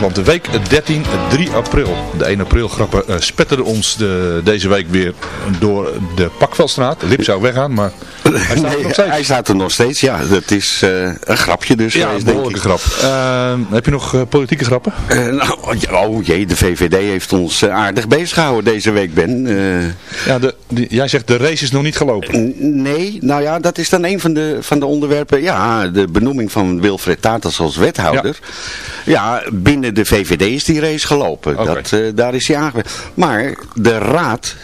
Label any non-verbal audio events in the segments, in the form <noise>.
Want de week 13, 3 april, de 1 april grappen uh, spetterden ons de, deze week weer door de Pakveldstraat. Lip zou weggaan, maar hij staat, er nog steeds. hij staat er nog steeds. Ja, dat is eh, een grapje dus. ja, geweest, een behoorlijke grap. Eh, heb je nog eh, politieke grappen? Eh, nou, oh jee, de VVD heeft ons eh, aardig bezig gehouden deze week, Ben. Eh, Ja, de, die- jij zegt de race is nog niet gelopen. nee, nou ja, dat is dan een van de, van de onderwerpen. Ja, de benoeming van Wilfred Tatas als wethouder. Ja, binnen de VVD is die race gelopen. Dat, eh, daar is hij aangewezen. Maar de raad,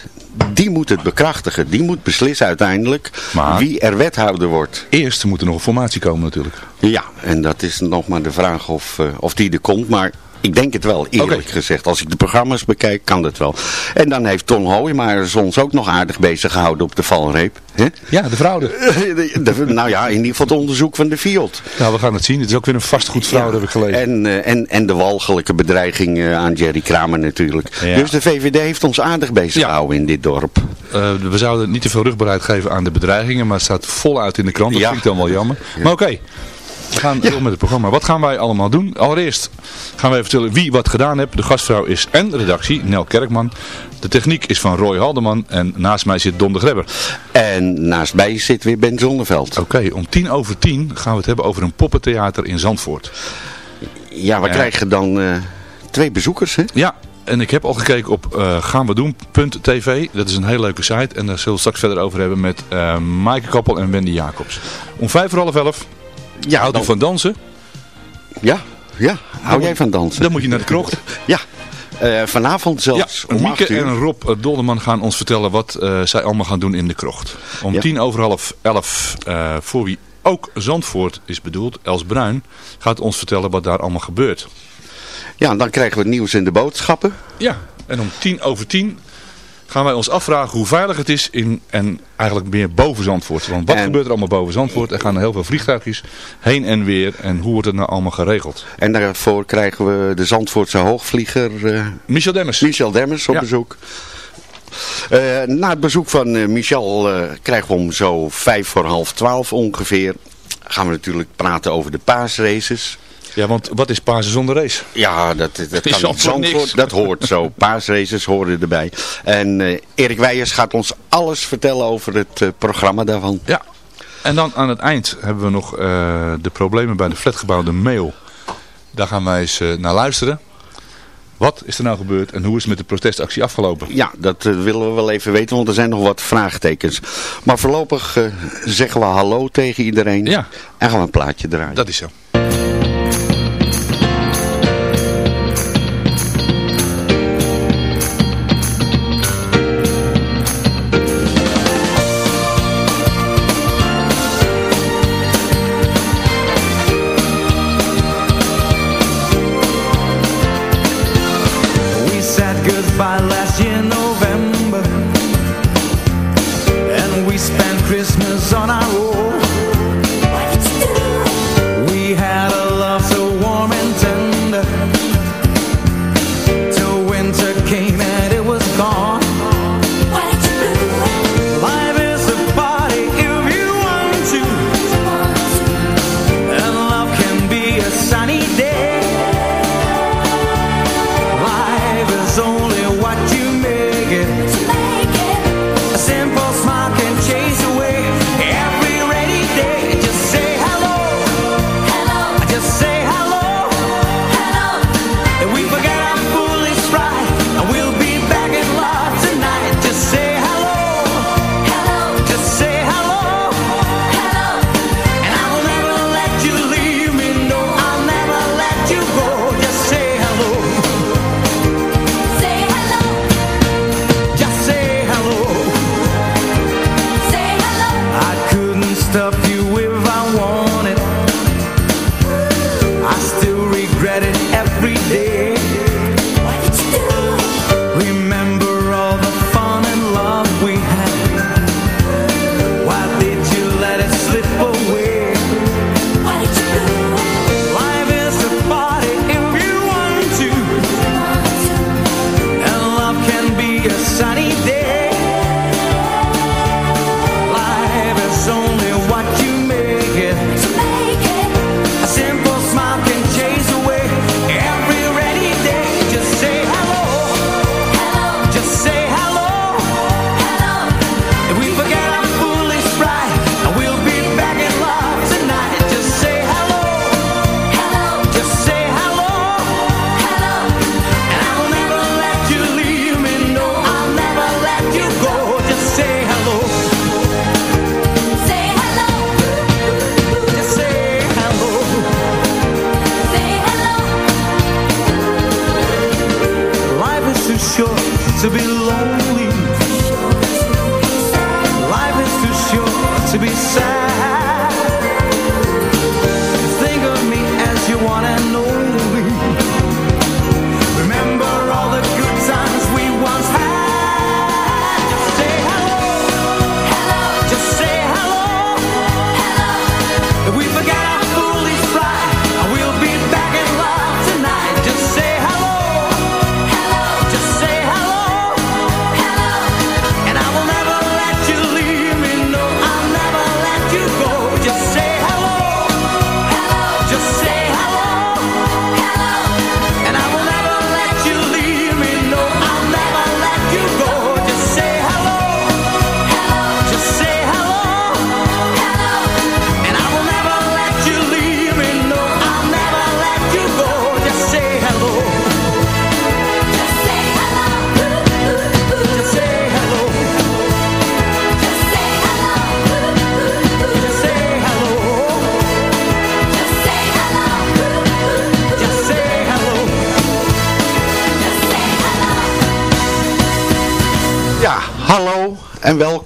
die moet het bekrachtigen. Die moet beslissen uiteindelijk Maar- wie er wethouder wordt. Eerst moet er nog een formatie komen natuurlijk. Ja, en dat is nog maar de vraag of, eh, of die er komt. Maar ik denk het wel, eerlijk gezegd. Als ik de programma's bekijk, kan dat wel. En dan heeft Ton Hooijmaers ons ook nog aardig bezig gehouden op de valreep. Ja, de fraude. De- <laughs> de- nou ja, in ieder geval het onderzoek van de Fiat. Nou, we gaan het zien. Het is ook weer een vastgoedfraude, heb ik gelezen. En, eh, en, en de walgelijke bedreiging eh, aan Jerry Kramer natuurlijk. Ja. Dus de VVD heeft ons aardig bezig Ja. gehouden in dit dorp. Eh, we zouden niet te veel rugbaarheid geven aan de bedreigingen, maar het staat voluit in de krant. Dat Ja. vind ik dan wel jammer. Maar oké, we gaan door met het programma. Wat gaan wij allemaal doen? Allereerst gaan wij vertellen wie wat gedaan heeft. De gastvrouw is en redactie, Nel Kerkman. De techniek is van Roy Haldeman en naast mij zit Don de Grebber. En naast mij zit weer Ben Zonneveld. Oké, om tien over tien gaan we het hebben over een poppentheater in Zandvoort. Ja, we Ja. krijgen dan eh, twee bezoekers, hè? Ja, en ik heb al gekeken op eh gaanwedoen.tv. Dat is een hele leuke site. En daar zullen we straks verder over hebben met eh Maaike Kappel en Wendy Jacobs. Om vijf voor half elf Ja, houdt u dan- van dansen. Ja, ja. Hou jij van dansen? Dan moet je naar de krocht. <laughs> Ja. Eh, vanavond Ja, zelfs om Mieke 8 uur. en Rob eh, Dolderman gaan ons vertellen wat eh, zij allemaal gaan doen in de krocht. Om Ja. tien over half elf, voor wie ook Zandvoort is bedoeld, Els Bruin, gaat ons vertellen wat daar allemaal gebeurt. Ja, dan krijgen we het nieuws en de boodschappen. Ja, en om tien over tien gaan wij ons afvragen hoe veilig het is in, en eigenlijk meer boven Zandvoort. Want wat En- gebeurt er allemaal boven Zandvoort? Er gaan heel veel vliegtuigjes heen en weer. En hoe wordt het nou allemaal geregeld? En daarvoor krijgen we de Zandvoortse hoogvlieger eh, Michel Demmers. Michel Demmers op Ja. bezoek. Eh, na het bezoek van eh, Michel krijgen we om zo vijf voor half twaalf ongeveer... gaan we natuurlijk praten over de paasraces. Ja, want wat is Pasen zonder race? Ja, dat, dat kan Zandvoort niet. Zandvoort, niks. dat hoort zo. <laughs> Paasraces horen erbij. En eh, Erik Weijers gaat ons alles vertellen over het eh, programma daarvan. Ja. En dan aan het eind hebben we nog eh, de problemen bij de flatgebouw De Mail. Daar gaan wij eens naar luisteren. Wat is er nou gebeurd en hoe is het met de protestactie afgelopen? Ja, dat willen we wel even weten, want er zijn nog wat vraagtekens. Maar voorlopig zeggen we hallo tegen iedereen. Ja. En gaan we een plaatje draaien. Dat is zo.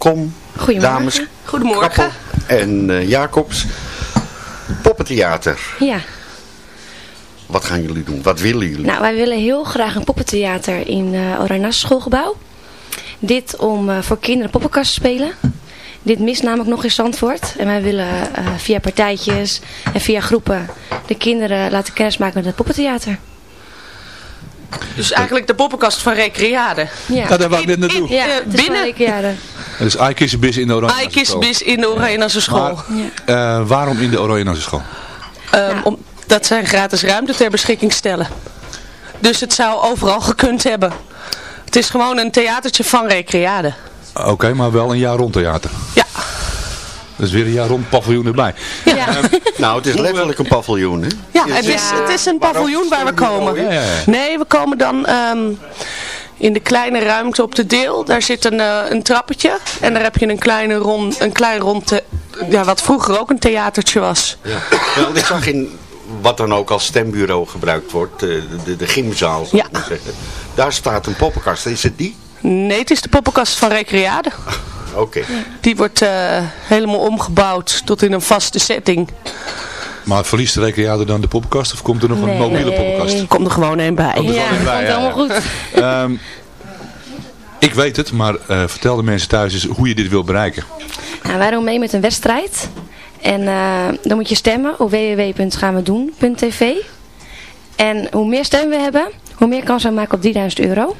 Welkom. Goedemorgen. Dames Goedemorgen. En eh, Jacobs. Poppentheater. Ja, Wat gaan jullie doen? Wat willen jullie? nou wij willen heel graag een poppentheater in uh, Orana's schoolgebouw. Dit om eh, voor kinderen poppenkast te spelen. Dit mist namelijk nog in Zandvoort. En wij willen eh, via partijtjes en via groepen de kinderen laten kennismaken met het poppentheater. Dus eigenlijk de poppenkast van Recreade. Ja, Ja, daar wou ik net naartoe. ja het is binnen- leuke jaren. Het is Eikissenbis in de Oranje Eikisbis in de Oranjase school. Ja. Eh, waarom in de Oranje school? Ehm, om, dat zijn gratis ruimte ter beschikking stellen. Dus het zou overal gekund hebben. Het is gewoon een theatertje van Recreade. Oké, maar wel een jaar rond theater. Ja, Dus weer een jaar rond paviljoen erbij. Ja. Nou, het is letterlijk een paviljoen, hè? ja het, is, het is een paviljoen waar we komen. Nee, we komen dan ehm, in de kleine ruimte op de deel. Daar zit een, eh, een trappetje. En daar heb je een, kleine rond, een klein rond, the- ja, wat vroeger ook een theatertje was. Ja. Wel, ik zag in wat dan ook als stembureau gebruikt wordt, eh, de, de, de gymzaal, zou ik Ja. maar zeggen. Daar staat een poppenkast. Is het die? Nee, het is de poppenkast van Recreade. Oké. Die wordt eh, helemaal omgebouwd tot in een vaste setting. Maar verliest de recreator dan de poppenkast of komt er nog een mobiele poppenkast? Er komt er gewoon een bij. er Ja, bij, komt ja, helemaal goed. Ehm, ik weet het, maar eh, vertel de mensen thuis eens hoe je dit wil bereiken. Nou, wij doen mee met een wedstrijd. En eh, dan moet je stemmen op www.gaanwedoen.tv. En hoe meer stemmen we hebben, hoe meer kans we maken op 3000 euro.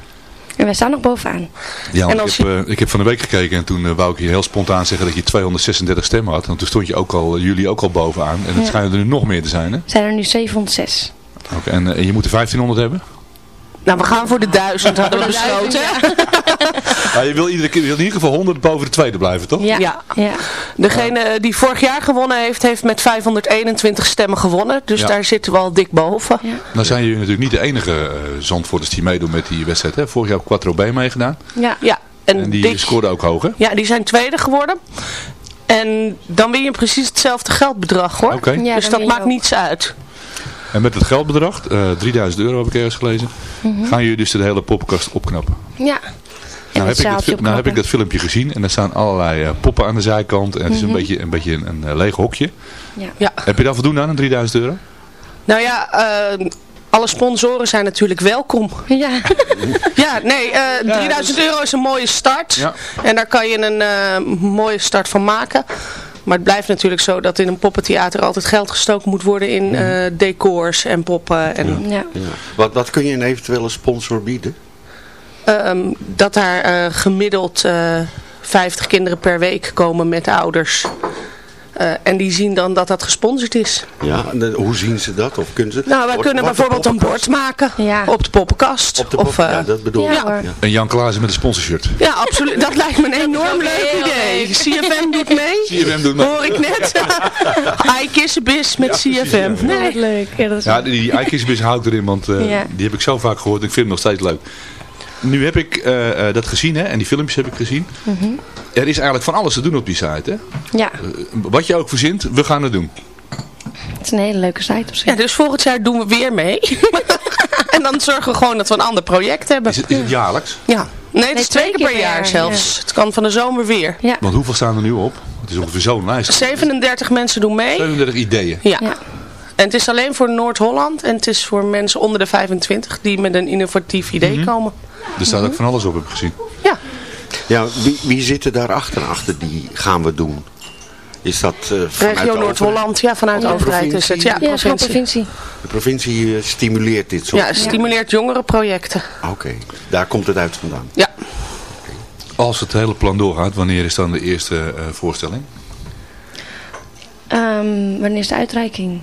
En wij staan nog bovenaan. Ja, ik, heb, eh, ik heb van de week gekeken en toen eh, wou ik je heel spontaan zeggen dat je 236 stemmen had. Want toen stond je ook al, jullie ook al bovenaan. En het Ja. schijnen er nu nog meer te zijn. Hè? Zijn er nu 706. Oké, en, eh, en je moet er 1500 hebben? Nou, we gaan voor de duizend, hadden we besloten. Ja, <laughs> je wil iedere keer je wil in ieder geval 100 boven de tweede blijven, toch? Ja. Ja. ja. Degene die vorig jaar gewonnen heeft, heeft met 521 stemmen gewonnen. Dus Ja. daar zitten we al dik boven. Ja. Nou zijn jullie natuurlijk niet de enige uh, die meedoen met die wedstrijd. Hè? Vorig jaar op Quattro B meegedaan. Ja. Ja, en, En die dit- scoorden ook hoog, hè? ja, die zijn tweede geworden. En dan win je precies hetzelfde geldbedrag hoor. Oké. Ja, dus dat maakt ook. niets uit. En met het geldbedrag, eh 3000 euro heb ik ergens gelezen, Mhm. gaan jullie dus de hele poppenkast opknappen. Ja. En Nou heb, ik dat, nou heb ik dat filmpje gezien en er staan allerlei eh, poppen aan de zijkant. En het is een beetje een, beetje een, een eh, leeg hokje. Ja. Ja. Heb je daar voldoende aan, een 3000 euro? Nou ja, eh, alle sponsoren zijn natuurlijk welkom. Ja. <laughs> Ja, nee, eh 3000 euro is een mooie start. Ja. En daar kan je een eh, mooie start van maken. Maar het blijft natuurlijk zo dat in een poppentheater altijd geld gestoken moet worden in eh, decors en poppen. En ja. Ja. Wat, wat kun je een eventuele sponsor bieden? ehm, dat daar eh, gemiddeld eh 50 kinderen per week komen met ouders. Eh, en die zien dan dat dat gesponsord is. Ja, en de- hoe zien ze dat? Of kunnen ze... Nou, wij kunnen bijvoorbeeld een bord maken Ja. op de poppenkast. Op de of, eh, ja, dat bedoel ik. Ja. En Jan Klaassen met een sponsorshirt. Ja, absoluut. Dat lijkt me een enorm leuk idee. leuk. CFM doet mee. CFM doet mee. Hoor ik net. <laughs> I kiss a bis met CFM. ja. Nee. Leuk. Ja, dat is Ja, die, die Eikisbis houdt erin, want eh, Ja. die heb ik zo vaak gehoord. Ik vind hem nog steeds leuk. Nu heb ik eh, eh, dat gezien, hè, en die filmpjes heb ik gezien. Mhm. Er is eigenlijk van alles te doen op die site, hè? ja, Eh, wat je ook verzint, we gaan het doen. het is een hele leuke site op zich. Ja, dus volgend jaar doen we weer mee. <laughs> en dan zorgen we gewoon dat we een ander project hebben. Is het, is het jaarlijks? Ja. Nee, het is twee keer per jaar zelfs. Het kan van de zomer weer. Ja. Want hoeveel staan er nu op? Het is ongeveer zo'n lijst. 37 mensen doen mee. 37 ideeën. Ja. Ja. En het is alleen voor Noord-Holland en het is voor mensen onder de 25 die met een innovatief idee komen. Er staat ook van alles op, heb ik gezien. Ja. Ja, wie, wie zit er daarachter, achter die gaan we doen? Is dat eh, vanuit Regio? Noord-Holland, ja, vanuit de Ja. overheid is het. Ja, Ja, provincie. provincie. De provincie eh, stimuleert dit soort. Ja, stimuleert jongerenprojecten. Oké, daar komt het uit vandaan. Ja. Als het hele plan doorgaat, wanneer is dan de eerste eh, voorstelling? Ehm, wanneer is de uitreiking?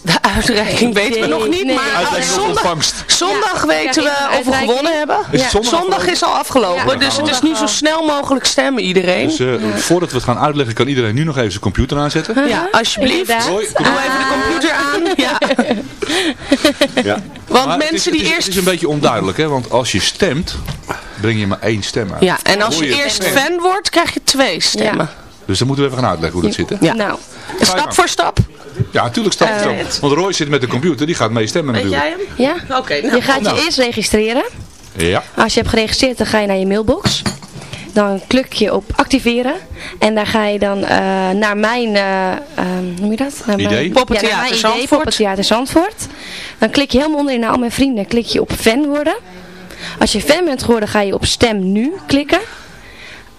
De uitreiking weten we nog niet, Nee. maar op zondag, zondag weten Ja, we of we gewonnen hebben. Is zondag Zondag is al afgelopen, Ja, dus het is nu zo snel mogelijk stemmen iedereen. Dus eh, voordat we het gaan uitleggen, kan iedereen nu nog even zijn computer aanzetten. Ja, alsjeblieft. Doe even de computer aan. <laughs> Ja. Ja. Want Maar het is- mensen het die is, eerst... Het is een beetje onduidelijk, hè? want als je stemt, breng je maar één stem uit. Ja, en als je je eerst fan wordt, krijg je twee stemmen. Dus dan moeten we even gaan uitleggen hoe dat zit. Hè? Ja. Nou, Stap voor stap. Ja, natuurlijk stap voor stap. Eh, Want Roy zit met de computer, die gaat mee stemmen Weet natuurlijk. jij hem? ja. Oké, nou. Je gaat je Nou. eerst registreren. Ja. Als je hebt geregistreerd, dan ga je naar je mailbox. Dan klik je op activeren. En daar ga je dan eh, naar mijn, eh, ehm, hoe noem je dat? Naar Idee? Mijn, Poppentheater ja, naar mijn idee, Zandvoort. Poppentheater Zandvoort. Dan klik je helemaal onderin naar al mijn vrienden. klik je op fan worden. Als je fan bent geworden, ga je op stem nu klikken.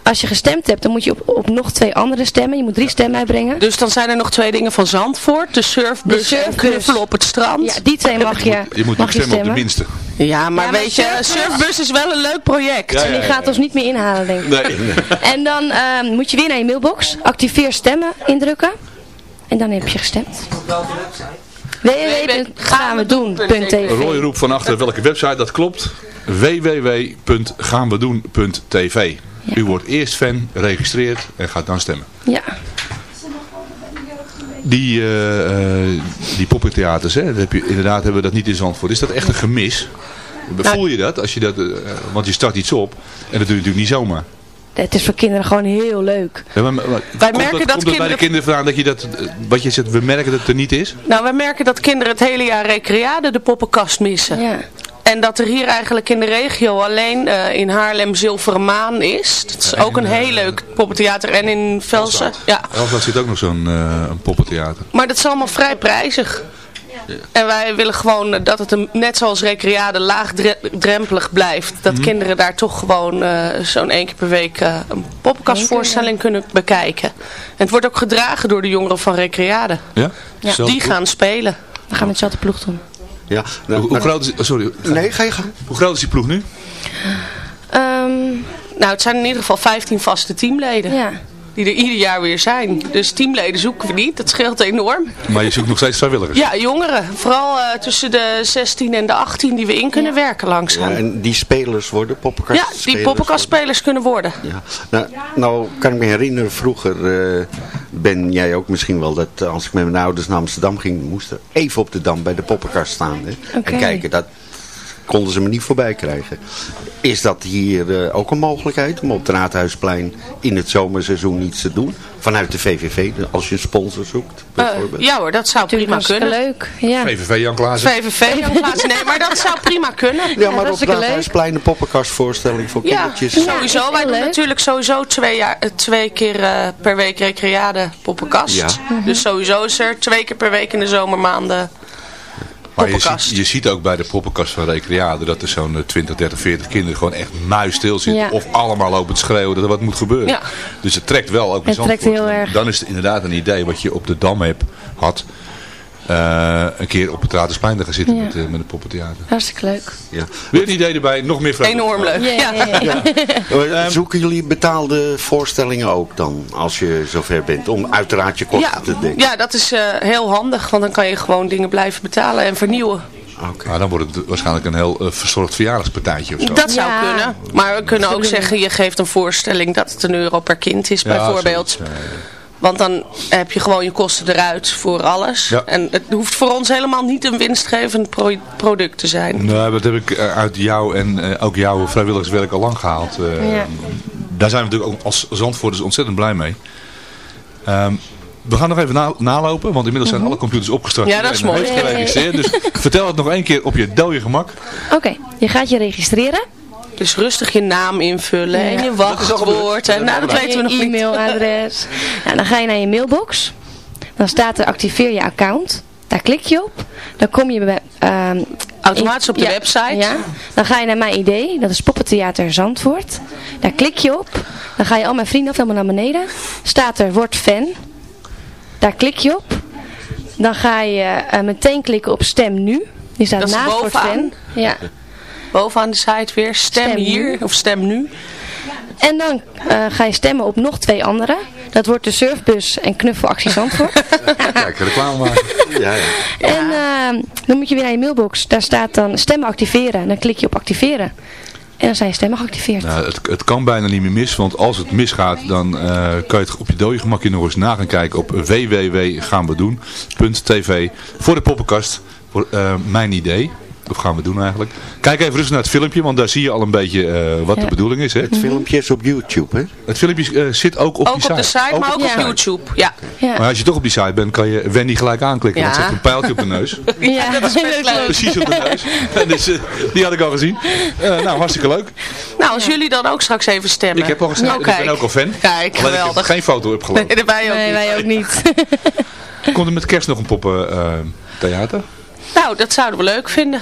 Als je gestemd hebt, dan moet je op, op nog twee andere stemmen. Je moet drie stemmen uitbrengen. Dus dan zijn er nog twee dingen van Zandvoort. De surfbus, De surfbus. en knuffelen op het strand. Ja, die twee mag je, Je moet je stemmen op de minste. Ja, maar Ja, maar weet je, surfbus- surfbus is wel een leuk project. Ja, En die gaat ons niet meer inhalen, denk ik. Nee. En dan ehm, moet je weer naar je mailbox. Activeer stemmen indrukken. En dan heb je gestemd. www.gaanwedoen.tv Roy roept van achter welke website, dat klopt. www.gaanwedoen.tv U wordt eerst fan, registreert en gaat dan stemmen. Ja. Die, eh, eh, die poppentheaters, hè, dat heb je, inderdaad hebben we dat niet in Zandvoort. Is dat echt een gemis? Voel je dat? Als je dat eh, want je start iets op en dat doe je natuurlijk niet zomaar. Het is voor kinderen gewoon heel leuk. Ja, maar- maar- komt merken dat, dat komt het bij de kinderen- kinderen vandaan dat je dat, wat je zegt, we merken dat het er niet is? Nou, wij merken dat kinderen het hele jaar recreade de poppenkast missen. Ja. En dat er hier eigenlijk in de regio alleen eh, in Haarlem Zilveren Maan is. Dat is ook een heel leuk poppentheater. En in Velsen. Ja. Elfstad zit ook nog zo'n eh, een poppentheater. Maar dat is allemaal vrij prijzig. En wij willen gewoon dat het een, net zoals recreade laagdrempelig blijft. Dat kinderen daar toch gewoon eh, zo'n één keer per week eh, een poppenkastvoorstelling kunnen bekijken. En het wordt ook gedragen door de jongeren van recreade. Ja? Ja. Die gaan spelen. We gaan met dezelfde ploeg doen. Ja, Hoe, hoe groot is, oh, sorry, Nee, ga je gang. hoe groot is die ploeg nu? Ehm, Nou, het zijn in ieder geval 15 vaste teamleden. ja. Die er ieder jaar weer zijn. Dus teamleden zoeken we niet. Dat scheelt enorm. Maar je zoekt nog steeds vrijwilligers. Ja, jongeren. Vooral eh, tussen de 16 en de 18 die we in kunnen werken Ja, langzaam. Ja, en die spelers worden poppenkast die poppenkastspelers kunnen worden. Ja, nou, nou kan ik me herinneren, vroeger eh, ben jij ook misschien wel dat eh, als ik met mijn ouders naar Amsterdam ging, moesten even op de Dam bij de poppenkast staan. Hè. En kijken, dat konden ze me niet voorbij krijgen. Is dat hier eh, ook een mogelijkheid om op het Raadhuisplein in het zomerseizoen iets te doen? Vanuit de VVV, als je een sponsor zoekt Eh, bijvoorbeeld? ja hoor, dat zou prima kunnen. leuk. Ja. VVV Jan Klaassen. VVV Jan Klaassen. Nee, maar dat zou prima kunnen. Ja, maar op het. Raadhuisplein een poppenkastvoorstelling voor Ja, kindertjes. sowieso. is Wij doen leuk. natuurlijk sowieso twee, jaar, eh, twee keer eh, per week recreade poppenkast. Ja. Dus sowieso is er twee keer per week in de zomermaanden Maar je ziet, je ziet ook bij de poppenkast van Recreade dat er zo'n eh, 20, 30, 40 kinderen gewoon echt muisstil zitten. Ja. Of allemaal lopen te schreeuwen dat er wat moet gebeuren. Ja. Dus het trekt wel ook Het trekt heel erg. Dan is het inderdaad een idee wat je op de Dam hebt, had. Eh, een keer op het Radersplein te gaan zitten Ja. met, met een poppentheater. Hartstikke leuk. Ja. Weer een idee erbij, nog meer vragen. enorm leuk. Ja, ja, ja, ja. Eh, Zoeken jullie betaalde voorstellingen ook dan, als je zover bent, om uiteraard je kosten Ja, te dekken? ja, dat is eh, heel handig, want dan kan je gewoon dingen blijven betalen en vernieuwen. Oké. Nou, dan wordt het waarschijnlijk een heel verzorgd verjaardagspartijtje of zo. Dat zou Ja. kunnen. Maar we kunnen ook zeggen, je geeft een voorstelling dat het een euro per kind is Ja, bijvoorbeeld. zoiets, Want dan heb je gewoon je kosten eruit voor alles. Ja. En het hoeft voor ons helemaal niet een winstgevend pro- product te zijn. Nou, dat heb ik eh, uit jou en eh, ook jouw vrijwilligerswerk al lang gehaald. Eh, Ja. Daar zijn we natuurlijk ook als Zandvoorters ontzettend blij mee. Ehm, We gaan nog even na- nalopen, want inmiddels zijn alle computers opgestart. Ja, dat is mooi. heeft geregistreerd, dus <laughs> vertel het nog één keer op je dode gemak. Oké, je gaat je registreren. Dus rustig je naam invullen en je wachtwoord. En, nou, dat weten we nog je niet. e-mailadres. nou, dan ga je naar je mailbox. Dan staat er activeer je account. Daar klik je op. Dan kom je bij... ehm, Automatisch op de ja, website. Ja. Dan ga je naar mijn idee. Dat is Poppentheater Zandvoort. Daar klik je op. Dan ga je al mijn vrienden af helemaal naar beneden. Staat er word fan. Daar klik je op. Dan ga je eh, meteen klikken op stem nu. Die staat Dat naast word bovenaan. fan. Ja. Bovenaan de site weer stem, Stem hier nu. of stem nu. En dan eh, ga je stemmen op nog twee anderen. Dat wordt de surfbus en knuffelactie Zandvoort. <laughs> Kijk, reclame maken. Ja, ja. <laughs> En eh, dan moet je weer naar je mailbox. Daar staat dan stemmen activeren. Dan klik je op activeren. En dan zijn je stemmen geactiveerd. Nou, het, het kan bijna niet meer mis, want als het misgaat, dan eh, kan je het op je dode gemakje nog eens na gaan kijken op www.gaanwedoen.tv voor de poppenkast, voor eh, mijn idee. Of gaan we doen eigenlijk. Kijk even rustig naar het filmpje, want daar zie je al een beetje eh, wat Ja. de bedoeling is. Hè? Het filmpje is op YouTube, hè? Het filmpje eh, zit ook op Ook die op de site, maar ook Ja. op YouTube. Ja. Ja, Maar als je toch op die site bent, kan je Wendy gelijk aanklikken. Ja. Want ze heeft een pijltje op de neus. <laughs> ja. dat is best leuk. Precies op de neus. <laughs> dus, eh, die had ik al gezien. Eh, nou, hartstikke leuk. Nou, als jullie dan ook straks even stemmen. Ik heb al gestemd. Oh, ik ben ook al fan. Kijk, Alleen ik heb geweldig. geen foto opgelopen. Nee, wij ook Nee, niet. wij ook niet. <laughs> Komt er met kerst nog een poppentheater? Nou, dat zouden we leuk vinden.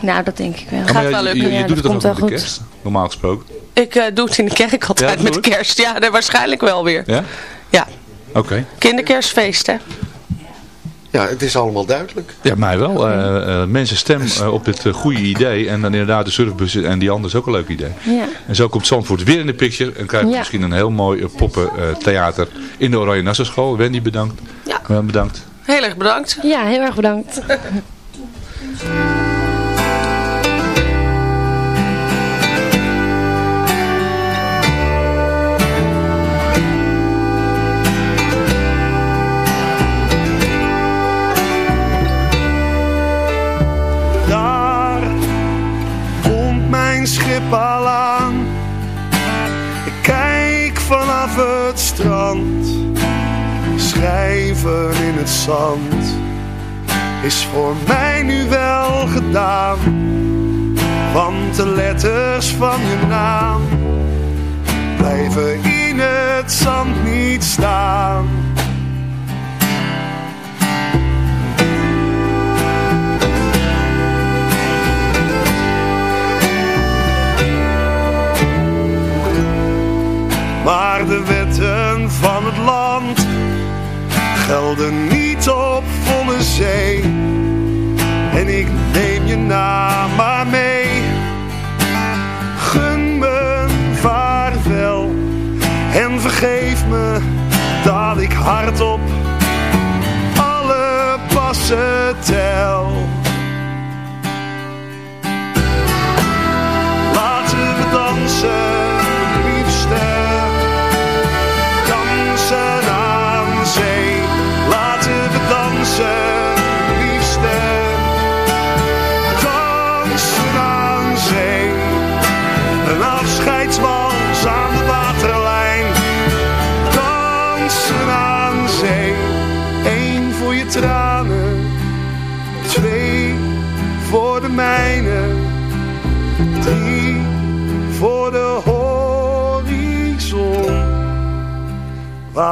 nou, dat denk ik wel. Gaat ja, wel je, lukken. je, je Ja, doet het toch ook wel met de goed. kerst, normaal gesproken. Ik eh, doe het in de kerk altijd Ja, met kerst. Ja, nee, waarschijnlijk wel weer. Ja? Ja, Oké. kinderkerstfeest hè. Ja, het is allemaal duidelijk. Ja, mij wel. Eh, eh, mensen stemmen op dit goede idee. En dan inderdaad de surfbussen en die andere is ook een leuk idee. Ja. En zo komt Zandvoort weer in de picture. En Ja. misschien een heel mooi eh, poppentheater in de Oranje Nassau School. Wendy bedankt. Ja. Bedankt. Heel erg bedankt. ja, heel erg bedankt. Daar komt mijn schip al aan. Ik kijk vanaf het strand. Schrijven in zand is voor mij nu wel gedaan. Want de letters van je naam blijven in het zand niet staan. Maar de wetten van het land gelden niet op volle zee. En ik neem je naam maar mee. Gun me vaarwel en vergeef me dat ik hardop alle passen tel.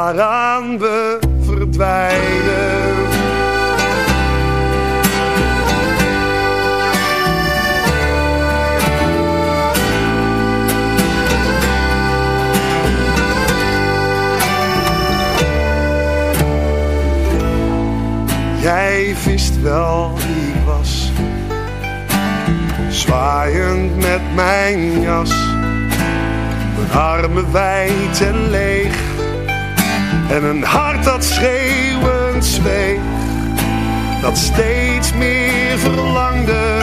Waaraan we verdwijnen. Jij wist wel wie ik was, zwaaiend met mijn jas, mijn armen wijd en leeg en een hart dat schreeuwend zweeg, dat steeds meer verlangde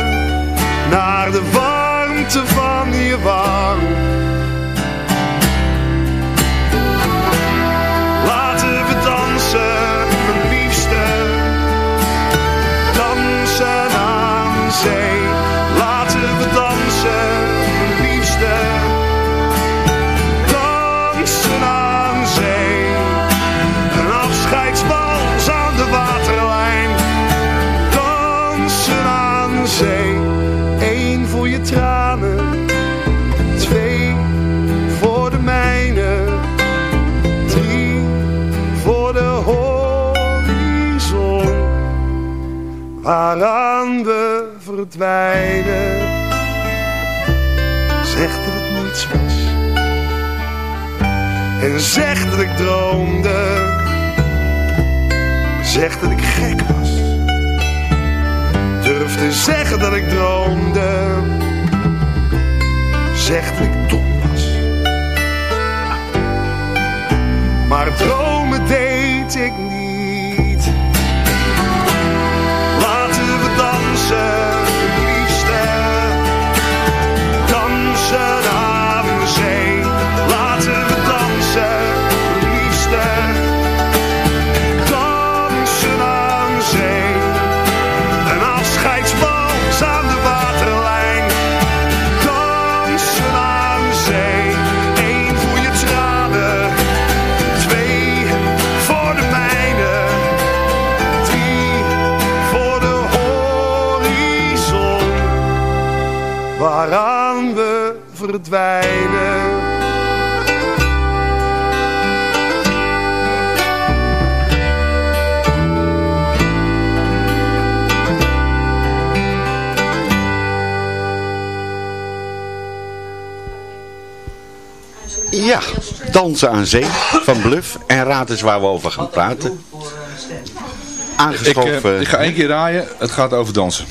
naar de warmte van je wang. Waaraan we verdwijnen. Zeg dat het niets was. En zeg dat ik droomde. Zeg dat ik gek was. Durf te zeggen dat ik droomde. Zeg dat ik dom was. Maar dromen deed ik niet. Dansen, verdwijnen. Ja, Dansen aan Zee van Bluff. En raad eens waar we over gaan praten. Ik, Aangeschoven, eh, ik ga één keer raaien. Het gaat over dansen.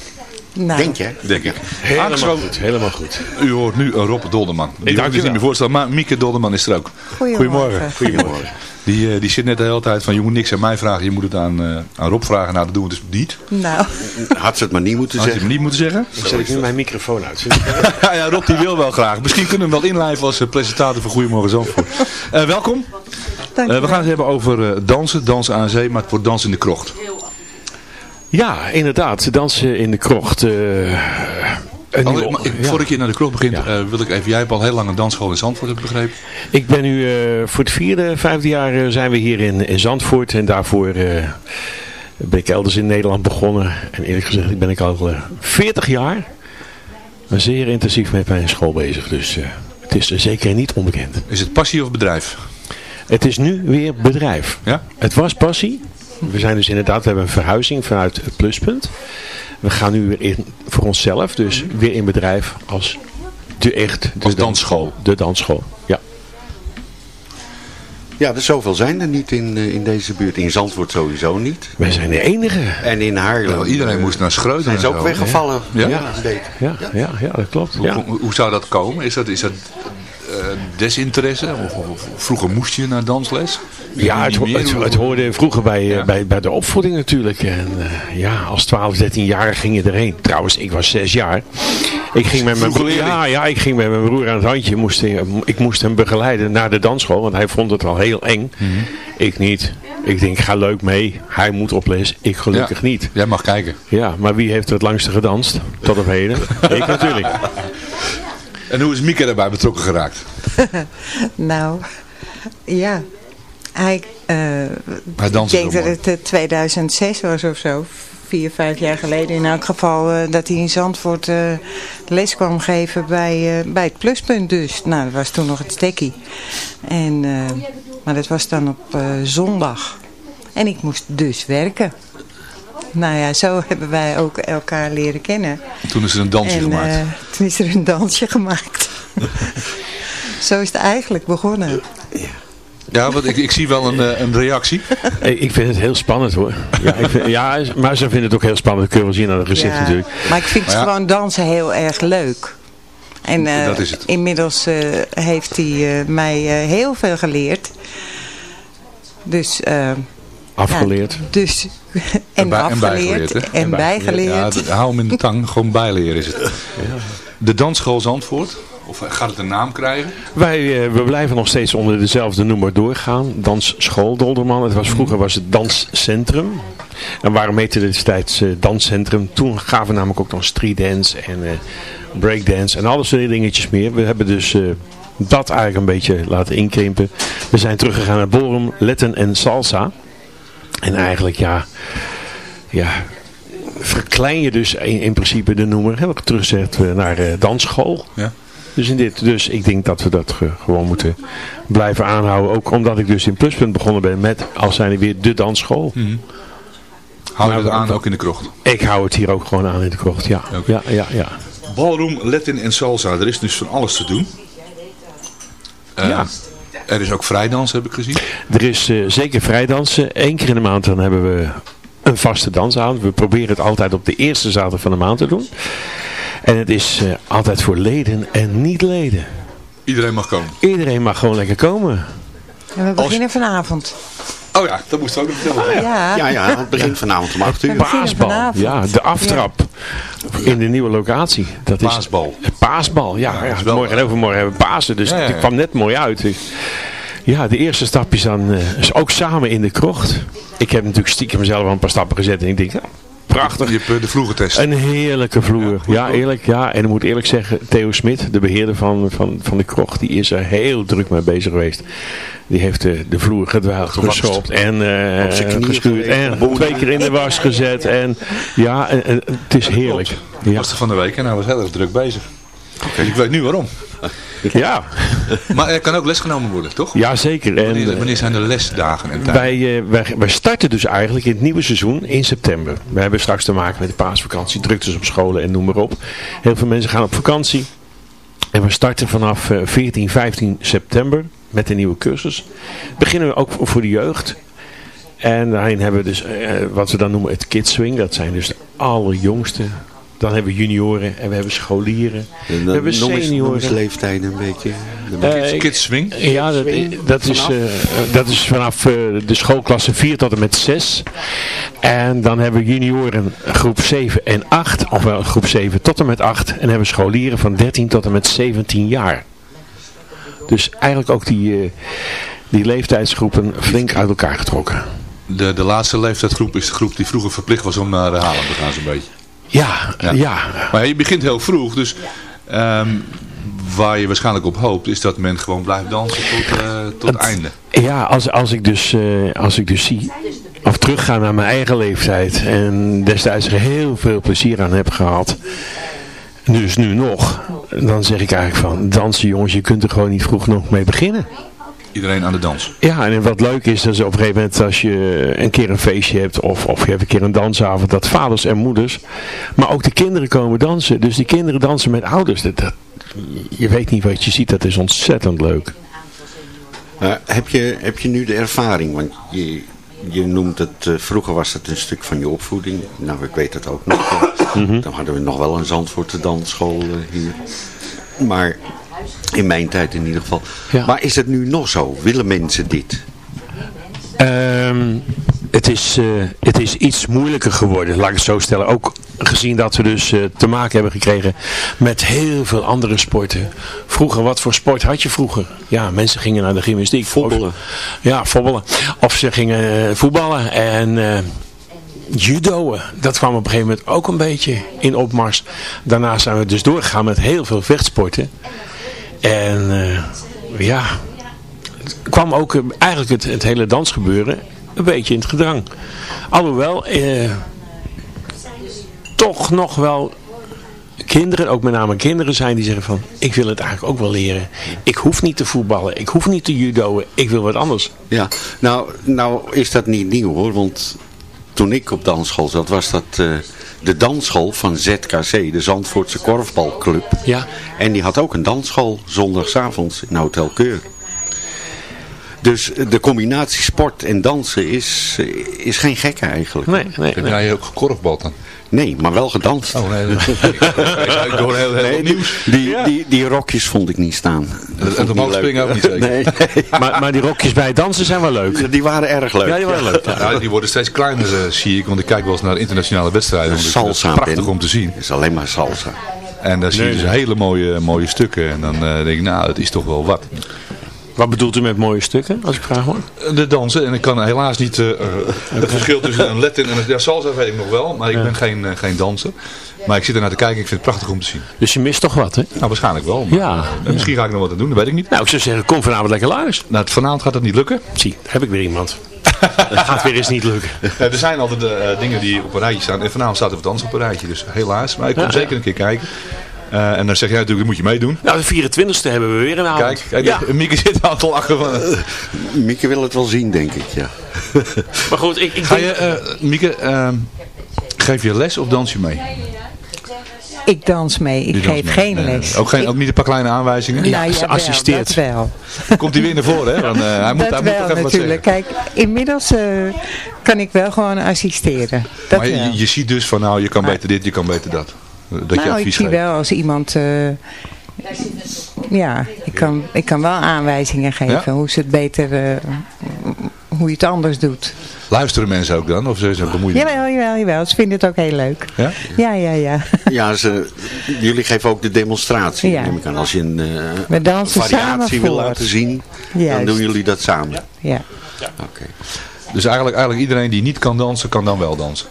Nou, denk je? Denk ik. Helemaal goed, helemaal goed. U hoort nu Rob Dolderman. Die hoef u ik dus niet meer voorstellen, maar Mieke Dolderman is er ook. Goedemorgen. Goedemorgen. Die, eh, die zit net de hele tijd van, je moet niks aan mij vragen, je moet het aan, eh, aan Rob vragen. Nou, dat doen we dus niet. Nou, Had ze het maar niet moeten Had je het zeggen. me niet moeten zeggen? Dan zet ik nu mijn microfoon uit. <laughs> ja, ja, Rob die wil wel graag. Misschien kunnen we hem wel inlijven als eh, presentator van Goedemorgen Zandvoort. Eh, welkom. dank Eh, je we gaan het hebben over dansen, dansen aan zee, maar het wordt dansen in de krocht. Ja, inderdaad. Dansen in de krocht. eh, een Alle- nieuwe- maar ik, ja. Voordat je naar de krocht begint, Ja. eh, wil ik even, jij hebt al heel lang een dansschool in Zandvoort, heb ik begrepen. Ik ben nu eh, voor het vierde, vijfde jaar zijn we hier in, in Zandvoort. En daarvoor ben ik elders in Nederland begonnen. En eerlijk gezegd ben ik al eh 40 jaar zeer intensief met mijn school bezig. Dus het is zeker niet onbekend. Is het passie of bedrijf? Het is nu weer bedrijf. Ja? Het was passie. We zijn dus inderdaad, we hebben een verhuizing vanuit het pluspunt. We gaan nu weer in voor onszelf, dus weer in bedrijf als de echt de Als dansschool. De dansschool, ja. Ja, er zoveel zijn er niet in, eh, in deze buurt. In Zandvoort sowieso niet. Wij zijn de enige. En in Haarlem. Nou, iedereen eh, moest naar Schreuden Zijn ze ook zo. weggevallen. Ja? Ja. Ja, ja, ja, dat klopt. Hoe, Ja. hoe, hoe zou dat komen? Is dat, is dat eh, desinteresse? Of vroeger moest je naar dansles? Ja, het, niet ho- meer? het, Hoe- het hoorde vroeger bij, eh, Ja. bij, bij de opvoeding natuurlijk. En eh, ja, als 12, 13 jaar ging je erheen. Trouwens, ik was 6 jaar. Ik ging met mijn broer, ja, ja, ik ging met mijn broer aan het handje. Moest, ik- ik moest hem begeleiden naar de dansschool, want hij vond het al heel eng. Mhm. Ik niet. Ik denk, ga leuk mee. Hij moet op les. Ik gelukkig Ja. niet. Jij mag kijken. Ja, maar wie heeft het langste gedanst? Tot op heden? <laughs> ik natuurlijk. En hoe is Mieke daarbij betrokken geraakt? <laughs> nou, ja. Hij, eh, ik denk dat het eh, 2006 was of zo. Vier, vijf jaar geleden in elk geval. eh, dat hij in Zandvoort eh, les kwam geven bij, eh, bij het pluspunt dus. Nou, dat was toen nog het stekkie. En, eh, maar dat was dan op eh, zondag. En ik moest dus werken. Nou ja, zo <laughs> hebben wij ook elkaar leren kennen. Toen is er een dansje en gemaakt. eh, toen is er een dansje gemaakt. <laughs> Zo is het eigenlijk begonnen. Ja, want ik, ik zie wel een, eh, een reactie. Hey, Ik vind het heel spannend hoor. Ja, ik vind, ja, maar ze vinden het ook heel spannend. Dat kun je wel zien aan het gezicht Ja, natuurlijk. Maar ik vind Maar ja. gewoon dansen heel erg leuk. En eh, Dat is het. inmiddels eh, heeft hij eh, mij eh, heel veel geleerd. Dus, Afgeleerd. ja, dus <laughs> en, bij- en afgeleerd bijgeleerd, hè? en, En bij- bijgeleerd. Ja, hou hem in de tang. Gewoon bijleren is het. De dansschool Zandvoort. Of gaat het een naam krijgen? Wij eh, we blijven nog steeds onder dezelfde noemer doorgaan. Dansschool Dolderman. Het was, vroeger was het danscentrum. En waarom heette het destijds eh, danscentrum? Toen gaven we namelijk ook nog streetdance en eh, breakdance en alle soort dingetjes meer. We hebben dus dat eigenlijk een beetje laten inkrimpen. We zijn teruggegaan naar ballroom, letten en salsa. En eigenlijk ja, ja verklein je dus in, in principe de noemer, wat ik teruggezet naar eh, dansschool. Ja. Dus, in dit, dus ik denk dat we dat ge- gewoon moeten blijven aanhouden. Ook omdat ik dus in Pluspunt begonnen ben met, als zijn weer de dansschool. Hou je Nou, het aan ook in de krocht. Ik hou het hier ook gewoon aan in de krocht, ja. Oké. Ja, ja, ja. Ballroom, Latin en salsa. Er is dus van alles te doen. Eh, Ja. Er is ook vrijdans, heb ik gezien. Er is eh, zeker vrijdansen. Eén keer in de maand dan hebben we een vaste dansavond. We proberen het altijd op de eerste zaterdag van de maand te doen. En het is eh, altijd voor leden en niet-leden. Iedereen mag komen. Iedereen mag gewoon lekker komen. En we beginnen vanavond. Oh ja, dat moest ook nog vertellen. Ja, Ja, ja, het begint vanavond om 8 uur. Paasbal. Ja, de aftrap. In de nieuwe locatie. Dat is Paasbal. Het paasbal, ja. ja, is morgen en overmorgen hebben we Pasen. Dus Ja, ja, ja. het kwam net mooi uit. Ja, de eerste stapjes dan eh, is ook samen in de krocht. Ik heb natuurlijk stiekem mezelf al een paar stappen gezet. En ik denk, ja, prachtig. Je hebt eh, de vloer getest. Een heerlijke vloer. Ja, eerlijk. Ja. En ik moet eerlijk zeggen, Theo Smit, de beheerder van, van, van de krocht, die is er heel druk mee bezig geweest. Die heeft de, de vloer gedwaald, Gewast. geschoopt en eh, Op zijn knieën geschuurd. En twee keer in de was gezet. En ja, en, en het is heerlijk. Ja. was er van de week en hij was heel erg druk bezig. Dus ik weet nu waarom. <laughs> Ja. Maar er kan ook les genomen worden, toch? ja, zeker. En, Wanneer, eh, wanneer zijn de lesdagen en tijden? Wij, eh, wij, wij starten dus eigenlijk in het nieuwe seizoen in september. We hebben straks te maken met de paasvakantie, druktes op scholen en noem maar op. Heel veel mensen gaan op vakantie. En we starten vanaf eh, 14, 15 september met een nieuwe cursus. Beginnen we ook voor de jeugd. En daarin hebben we dus eh, wat we dan noemen het kids swing. Dat zijn dus de allerjongste. Dan hebben we junioren en we hebben scholieren. En We dan hebben senioren. leeftijden een beetje. De- Eh, Kids, swing. ja, dat, dat, is, eh, dat is vanaf eh, de schoolklasse 4 tot en met 6. En dan hebben we junioren groep 7 en 8, ofwel groep 7 tot en met 8. En hebben we scholieren van 13 tot en met 17 jaar. Dus eigenlijk ook die, eh, die leeftijdsgroepen flink uit elkaar getrokken. De, de laatste leeftijdsgroep is de groep die vroeger verplicht was om naar de Haarlem te gaan zo'n beetje. Ja, Ja. ja. Maar je begint heel vroeg, dus ehm, waar je waarschijnlijk op hoopt is dat men gewoon blijft dansen tot, eh, tot het einde. Ja, als, als, ik dus, eh, als ik dus zie, of terugga naar mijn eigen leeftijd en destijds er heel veel plezier aan heb gehad, dus nu nog, dan zeg ik eigenlijk van, dansen jongens, je kunt er gewoon niet vroeg nog mee beginnen. Iedereen aan de dans. Ja, en wat leuk is, dat is op een gegeven moment als je een keer een feestje hebt of, of je hebt een keer een dansavond, dat vaders en moeders, maar ook de kinderen komen dansen. Dus die kinderen dansen met ouders. Dat, dat, je weet niet wat je ziet, dat is ontzettend leuk. Eh, heb, je, heb je nu de ervaring? Want je, je noemt het, eh, vroeger was het een stuk van je opvoeding. Nou, ik weet het ook nog. Mhm. Dan hadden we nog wel een Zandvoortse dansschool eh, hier. Maar in mijn tijd in ieder geval. Ja. Maar is het nu nog zo? Willen mensen dit? Ehm, het, is, eh, het is iets moeilijker geworden, laat ik het zo stellen. Ook gezien dat we dus eh, te maken hebben gekregen met heel veel andere sporten. Vroeger, wat voor sport had je vroeger? Ja, mensen gingen naar de gymnastiek. Of- ja, vobbelen. Of ze gingen eh, voetballen en... eh judoën, dat kwam op een gegeven moment ook een beetje in opmars. Daarna zijn we dus doorgegaan met heel veel vechtsporten. En eh, ja, kwam ook eh, eigenlijk het, het hele dansgebeuren een beetje in het gedrang. Alhoewel, eh, toch nog wel kinderen, ook met name kinderen zijn die zeggen van, ik wil het eigenlijk ook wel leren. Ik hoef niet te voetballen, ik hoef niet te judoën, ik wil wat anders. Ja, nou, nou is dat niet nieuw hoor. Want toen ik op dansschool zat, was dat eh, de dansschool van ZKC, de Zandvoortse Korfbalclub. Ja. En die had ook een dansschool zondagavonds in Hotel Keur. Dus eh, de combinatie sport en dansen is, eh, is geen gekke eigenlijk. Nee, nee, Heb nee. jij ook gekorfbald dan? Nee, maar wel gedanst. Oh nee, dat- <laughs> ik hoor heel, heel Nee, nieuws. die, die, die rokjes vond ik niet staan. Dat En de omhoog springen ook niet zeker? Nee, <laughs> Maar, maar die rokjes bij het dansen zijn wel leuk. die waren erg leuk. Ja, die waren leuk. Ja, die worden steeds kleiner, eh, zie ik. Want ik kijk wel eens naar internationale wedstrijden. het Salsa, prachtig Ben. om te zien. Het is alleen maar salsa. En dan zie je dus hele mooie, mooie stukken. En dan eh, denk ik, nou, het is toch wel wat. Wat bedoelt u met mooie stukken, als ik vraag hoor? De dansen, en ik kan helaas niet... eh, eh, het verschil tussen een Latin en een ja, salsa weet ik nog wel. Maar ik ben geen, eh, geen danser. Maar ik zit er naar te kijken ik vind het prachtig om te zien. Dus je mist toch wat, hè? Nou, waarschijnlijk wel. Maar Ja. en misschien ga ik nog wat aan doen, dat weet ik niet. Nou, ik zou zeggen, kom vanavond lekker luisteren. Nou, het- vanavond gaat het niet lukken. Zie, heb ik weer iemand. Dat gaat weer eens niet lukken. <laughs> Ja, er zijn altijd eh, dingen die op een rijtje staan. En vanavond staat er wat anders op een rijtje. Dus helaas. Maar ik kom Ja. zeker een keer kijken. Eh, en dan zeg jij natuurlijk, dan moet je meedoen. Nou, de 24e hebben we weer een avond. Kijk, kijk ja. <laughs> Mieke zit aan te lachen van... Mieke wil het wel zien, denk ik, ja. <laughs> Maar goed, ik, ik Ga denk- je, eh, Mieke, ehm, geef je les of dans je mee? Ik dans mee, ik Je dans geef mee. geen Nee, les. Ook, geen, Ik- ook niet een paar kleine aanwijzingen? nou, ze jawel, assisteert. Dat wel. Dan <laughs> komt hij weer naar voren, hè? Dan, eh, hij moet, dat hij moet wel even wat natuurlijk. Kijk, inmiddels eh, kan ik wel gewoon assisteren. Dat Maar je, je ziet dus van, nou, je kan beter dit, je kan beter dat. Dat je nou, ik advies zie geeft. wel als iemand... eh, ja, ik kan, ik kan wel aanwijzingen geven Ja? hoe ze het beter... eh, hoe je het anders doet. Luisteren mensen ook dan? Of zijn ze bemoeien? Jawel, jawel, jawel. Ze vinden het ook heel leuk. Ja? Ja, ja, ja. Ja, ze, jullie geven ook de demonstratie, Ja. neem ik aan. Als je een eh, We dansen samen variatie wil laten zien, dan doen jullie dat samen. Ja, Oké. Dus eigenlijk, eigenlijk iedereen die niet kan dansen, kan dan wel dansen.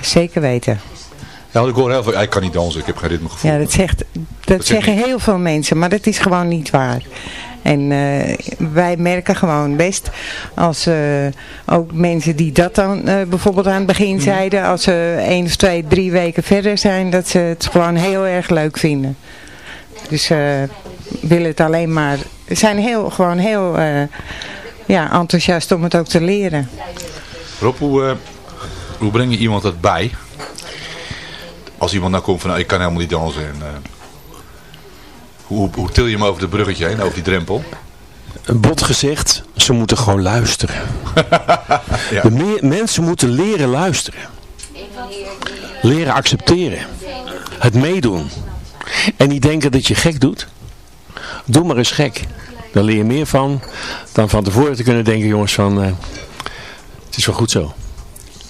zeker weten. Ja, ik hoor heel veel, ik kan niet dansen, ik heb geen ritmegevoel. Ja, dat, zegt, dat, zeg zeggen heel veel mensen, maar dat is gewoon niet waar. En eh, wij merken gewoon best als eh, ook mensen die dat dan eh, bijvoorbeeld aan het begin Mhm. zeiden, als ze één of twee, drie weken verder zijn, dat ze het gewoon heel erg leuk vinden. Dus eh willen het alleen maar, zijn heel, gewoon heel ja, enthousiast om het ook te leren. Rob, hoe, hoe breng je iemand dat bij? Als iemand nou komt van, nou, ik kan helemaal niet dansen. En, eh, hoe, hoe til je hem over de bruggetje heen, over die drempel? Een bot gezegd, ze moeten gewoon luisteren. <laughs> Ja. De mensen moeten leren luisteren. Leren accepteren. Het meedoen. En niet denken dat je gek doet. Doe maar eens gek. Daar leer je meer van dan van tevoren te kunnen denken, jongens, van eh, het is wel goed zo.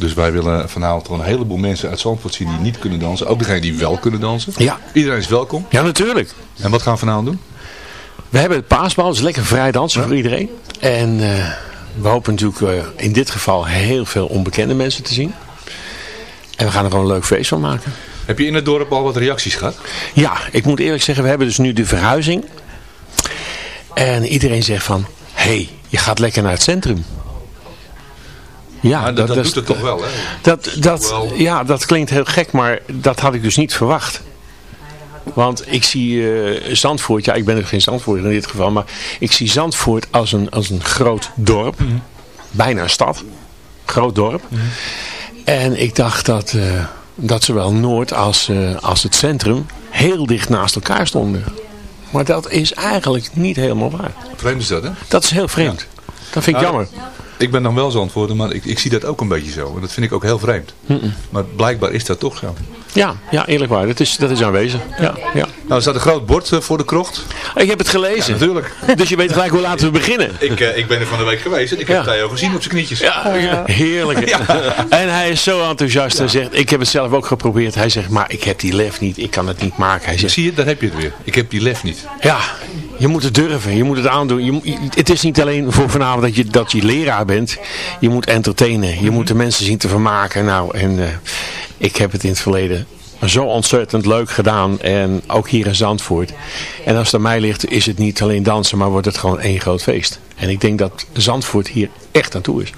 Dus wij willen vanavond gewoon een heleboel mensen uit Zandvoort zien die niet kunnen dansen. Ook degenen die wel kunnen dansen. Ja. Iedereen is welkom. Ja, natuurlijk. En wat gaan we vanavond doen? We hebben het paasbal, dat is lekker vrij dansen voor iedereen. En eh, we hopen natuurlijk eh, in dit geval heel veel onbekende mensen te zien. En we gaan er gewoon een leuk feest van maken. Heb je in het dorp al wat reacties gehad? Ja, ik moet eerlijk zeggen, we hebben dus nu de verhuizing. En iedereen zegt van, hé, hey, je gaat lekker naar het centrum. Ja, Maar dat, dat, doet het toch wel, hè? Dat, dat, Wel- ja, dat klinkt heel gek, maar dat had ik dus niet verwacht. Want ik zie eh, Zandvoort, ja ik ben er geen Zandvoort in dit geval, maar ik zie Zandvoort als een, als een groot dorp. Bijna een stad. Groot dorp. En ik dacht dat, eh, dat zowel Noord als, eh, als het centrum heel dicht naast elkaar stonden. Maar dat is eigenlijk niet helemaal waar. Vreemd is dat, hè? Dat is heel vreemd. Dat vind ik Nou, jammer. Ik ben dan wel Zandvoorter, maar ik, ik zie dat ook een beetje zo. En dat vind ik ook heel vreemd. Maar blijkbaar is dat toch zo. Ja, ja eerlijk waar. Dat is, dat is aanwezig. Ja, ja. Nou, er staat een groot bord eh, voor de krocht. Ik heb het gelezen. Natuurlijk. <laughs> Dus je weet gelijk hoe laten we beginnen. Ik, eh, ik ben er van de week geweest en ik heb. Theo gezien op zijn knietjes. Ja, heerlijk. <laughs> En hij is zo enthousiast. Hij zegt, ik heb het zelf ook geprobeerd. Hij zegt, maar ik heb die lef niet. Ik kan het niet maken. Hij zegt, Zie je, daar heb je het weer. Ik heb die lef niet. ja, je moet het durven. Je moet het aandoen. Je, het is niet alleen voor vanavond dat je, dat je leraar bent. Je moet entertainen. Je moet de mensen zien te vermaken. Nou, en eh, ik heb het in het verleden zo ontzettend leuk gedaan. En ook hier in Zandvoort. En als het aan mij ligt, is het niet alleen dansen, maar wordt het gewoon één groot feest. En ik denk dat Zandvoort hier echt aan toe is.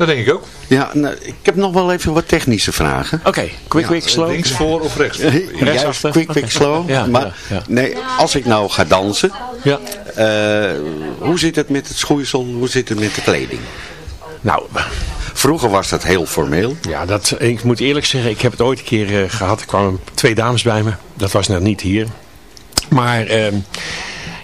Dat denk ik ook. Ja, nou, ik heb nog wel even wat technische vragen. Oké, quick, quick, slow. Links voor of rechts voor? <laughs> Juist, Rechtsachter. quick, quick, slow. <laughs> Ja, maar ja, ja. nee, als ik nou ga dansen, Ja. eh, hoe zit het met het schoeisel, hoe zit het met de kleding? Nou, Vroeger was dat heel formeel. ja, dat, ik moet eerlijk zeggen, ik heb het ooit een keer eh, gehad. Er kwamen twee dames bij me. Dat was net niet hier. Maar ehm,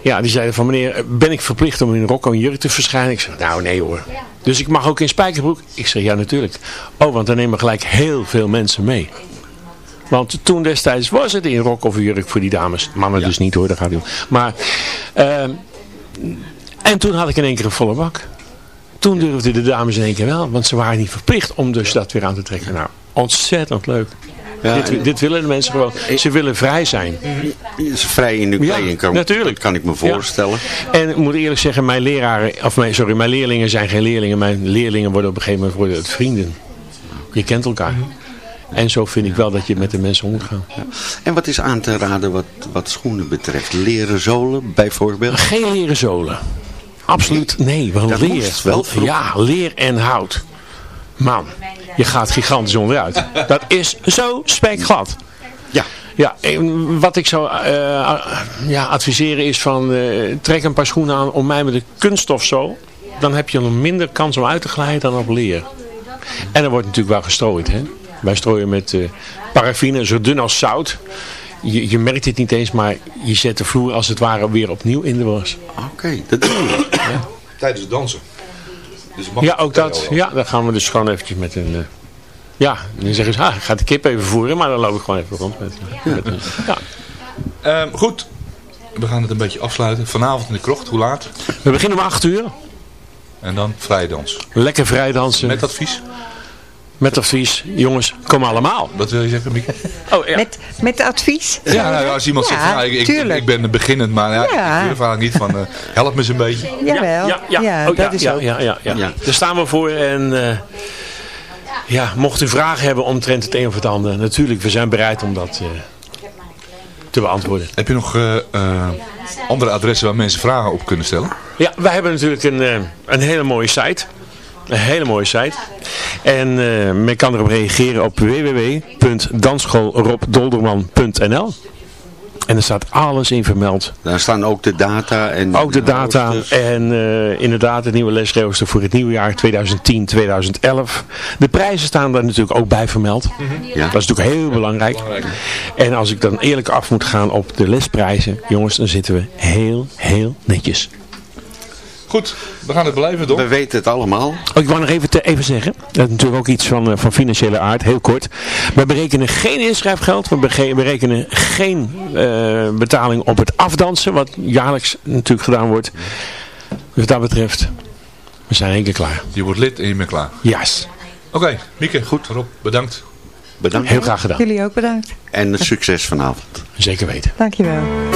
ja, die zeiden van meneer, ben ik verplicht om in rok en jurk te verschijnen? Ik zeg, nou nee hoor. Dus ik mag ook in spijkerbroek? Ik zeg, ja natuurlijk. Oh, want dan nemen gelijk heel veel mensen mee. Want toen destijds was het in rok of jurk voor die dames. Mannen dus niet hoor, dat gaat niet om. Maar, ehm, en toen had ik in één keer een volle bak. Toen durfden de dames in één keer wel, want ze waren niet verplicht om dus dat weer aan te trekken. Nou, ontzettend leuk. Ja, dit, dit willen de mensen gewoon. Ze willen vrij zijn. vrij in de kleding, natuurlijk. dat kan ik me voorstellen. En ik moet eerlijk zeggen, mijn leraren, of mijn, sorry, mijn leerlingen zijn geen leerlingen. Mijn leerlingen worden op een gegeven moment worden het vrienden. Je kent elkaar. En zo vind ik wel dat je met de mensen om moet gaan. En wat is aan te raden wat, wat schoenen betreft? Leren zolen bijvoorbeeld? Geen leren zolen. Absoluut, nee, wel Dat leer. wel ja, leer en hout. Man, je gaat gigantisch onderuit. <laughs> Dat is zo spekglad. Ja. Ja, wat ik zou eh, ja, adviseren is van eh, trek een paar schoenen aan om mij met de kunststof zo. Dan heb je nog minder kans om uit te glijden dan op leer. En er wordt natuurlijk wel gestrooid. Hè? Wij strooien met eh, paraffine, zo dun als zout. Je, je merkt het niet eens, maar je zet de vloer als het ware weer opnieuw in de was. Oké, dat doen we. Tijdens het dansen. Dus mag Ja, ook dat. Ja, dan gaan we dus gewoon eventjes met een... eh, ja, dan zeggen ze, ah, ik ga de kip even voeren, maar dan loop ik gewoon even rond met, met een- ja. Ehm, goed, we gaan het een beetje afsluiten. Vanavond in de krocht, hoe laat? We beginnen om 8 uur. En dan vrijdans. Lekker vrij dansen. Met Met, advies. Jongens, kom allemaal. Wat wil je zeggen, Mieke? Oh, ja. Met, met advies? Ja, nou, als iemand Ja, zegt, van, nou, ik, ik, ben beginnend, maar ja, Ja. ik durf eigenlijk niet van, eh, help me eens een beetje. Jawel. Ja, ja, ja. Oh, dat ja, is ja, ook. ja, ja, ja. Ja. Daar staan we voor en eh, ja, mocht u vragen hebben omtrent het een of het ander, natuurlijk, we zijn bereid om dat eh, te beantwoorden. Heb je nog andere adressen waar mensen vragen op kunnen stellen? Ja, wij hebben natuurlijk een, eh, een hele mooie site. Een hele mooie site. En eh, men kan erop reageren op www.dansschoolrobdolderman.nl En er staat alles in vermeld. Daar staan ook de data. En Ook de data en eh, inderdaad het nieuwe lesrooster voor het nieuwe jaar 2010-2011. De prijzen staan daar natuurlijk ook bij vermeld. Ja. Dat is natuurlijk heel belangrijk. En als ik dan eerlijk af moet gaan op de lesprijzen, jongens, dan zitten we heel, heel netjes. Goed, we gaan het beleven, Don. We weten het allemaal. Oh, ik wou nog even, te, even zeggen, dat is natuurlijk ook iets van, eh, van financiële aard, heel kort. We berekenen geen inschrijfgeld, we berekenen geen eh, betaling op het afdansen, wat jaarlijks natuurlijk gedaan wordt. Dus wat dat betreft, we zijn één keer klaar. Je wordt lid en je bent klaar. Yes, Oké, Mieke, goed. Rob, bedankt. Bedankt. heel graag gedaan. Jullie ook bedankt. En succes vanavond. Zeker weten. Dankjewel.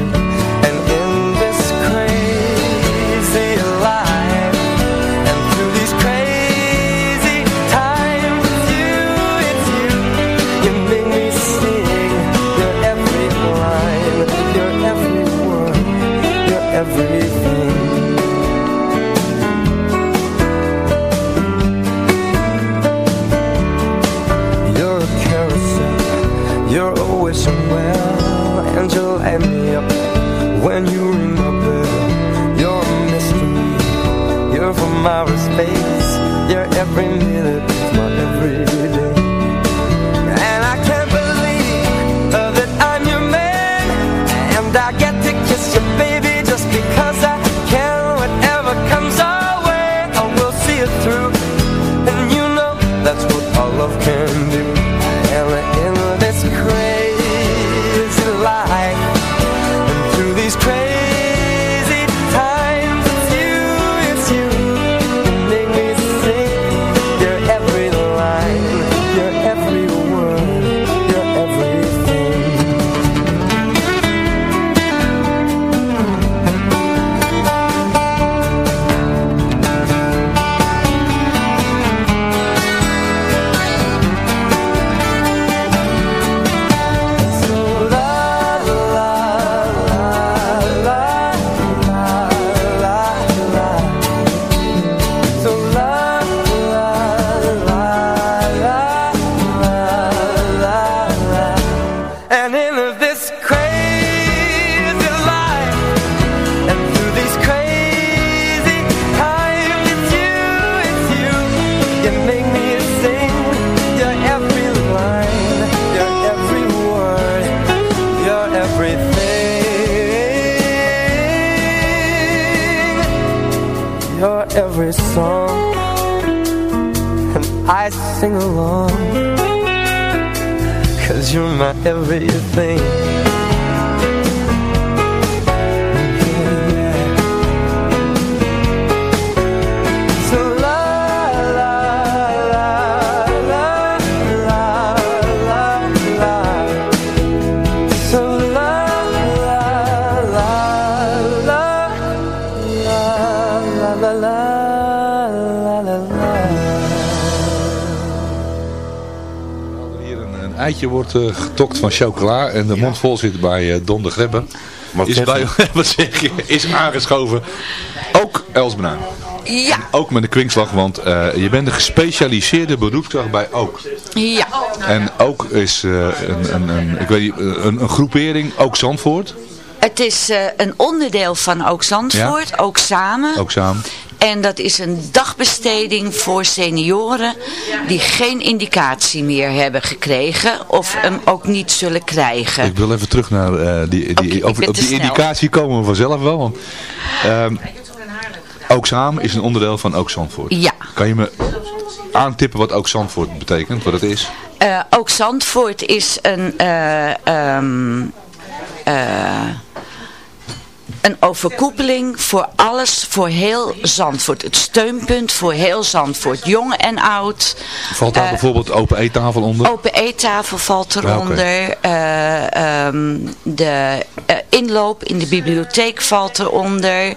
Every minute eh, getokt van chocola en de mond vol zit bij eh, Don de Grebbe. Wat is bij, je? <laughs> wat zeg je, is aangeschoven. Ook Els. Ja, Ook met een kwinkslag, want eh, je bent een gespecialiseerde beroepskracht bij Ook. ja. En Ook is eh, een, een, een, ik weet niet, een, een groepering, Ook Zandvoort. Het is eh, een onderdeel van Ook Zandvoort, ook samen. Ook samen. En dat is een dagbesteding voor senioren die geen indicatie meer hebben gekregen of hem ook niet zullen krijgen. Ik wil even terug naar eh, die, die, over, op die snel. indicatie komen we vanzelf wel. Want, ehm, ook samen is een onderdeel van Ook Zandvoort. Ja. Kan je me aantippen wat Ook Zandvoort betekent, wat het is? Eh, ook Zandvoort is een, eh, ehm, eh, een overkoepeling voor alles, voor heel Zandvoort. Het steunpunt voor heel Zandvoort, jong en oud. Valt daar Eh, bijvoorbeeld open eettafel onder? Open eettafel valt Ja, eronder. Eh, ehm, de eh, inloop in de bibliotheek valt eronder.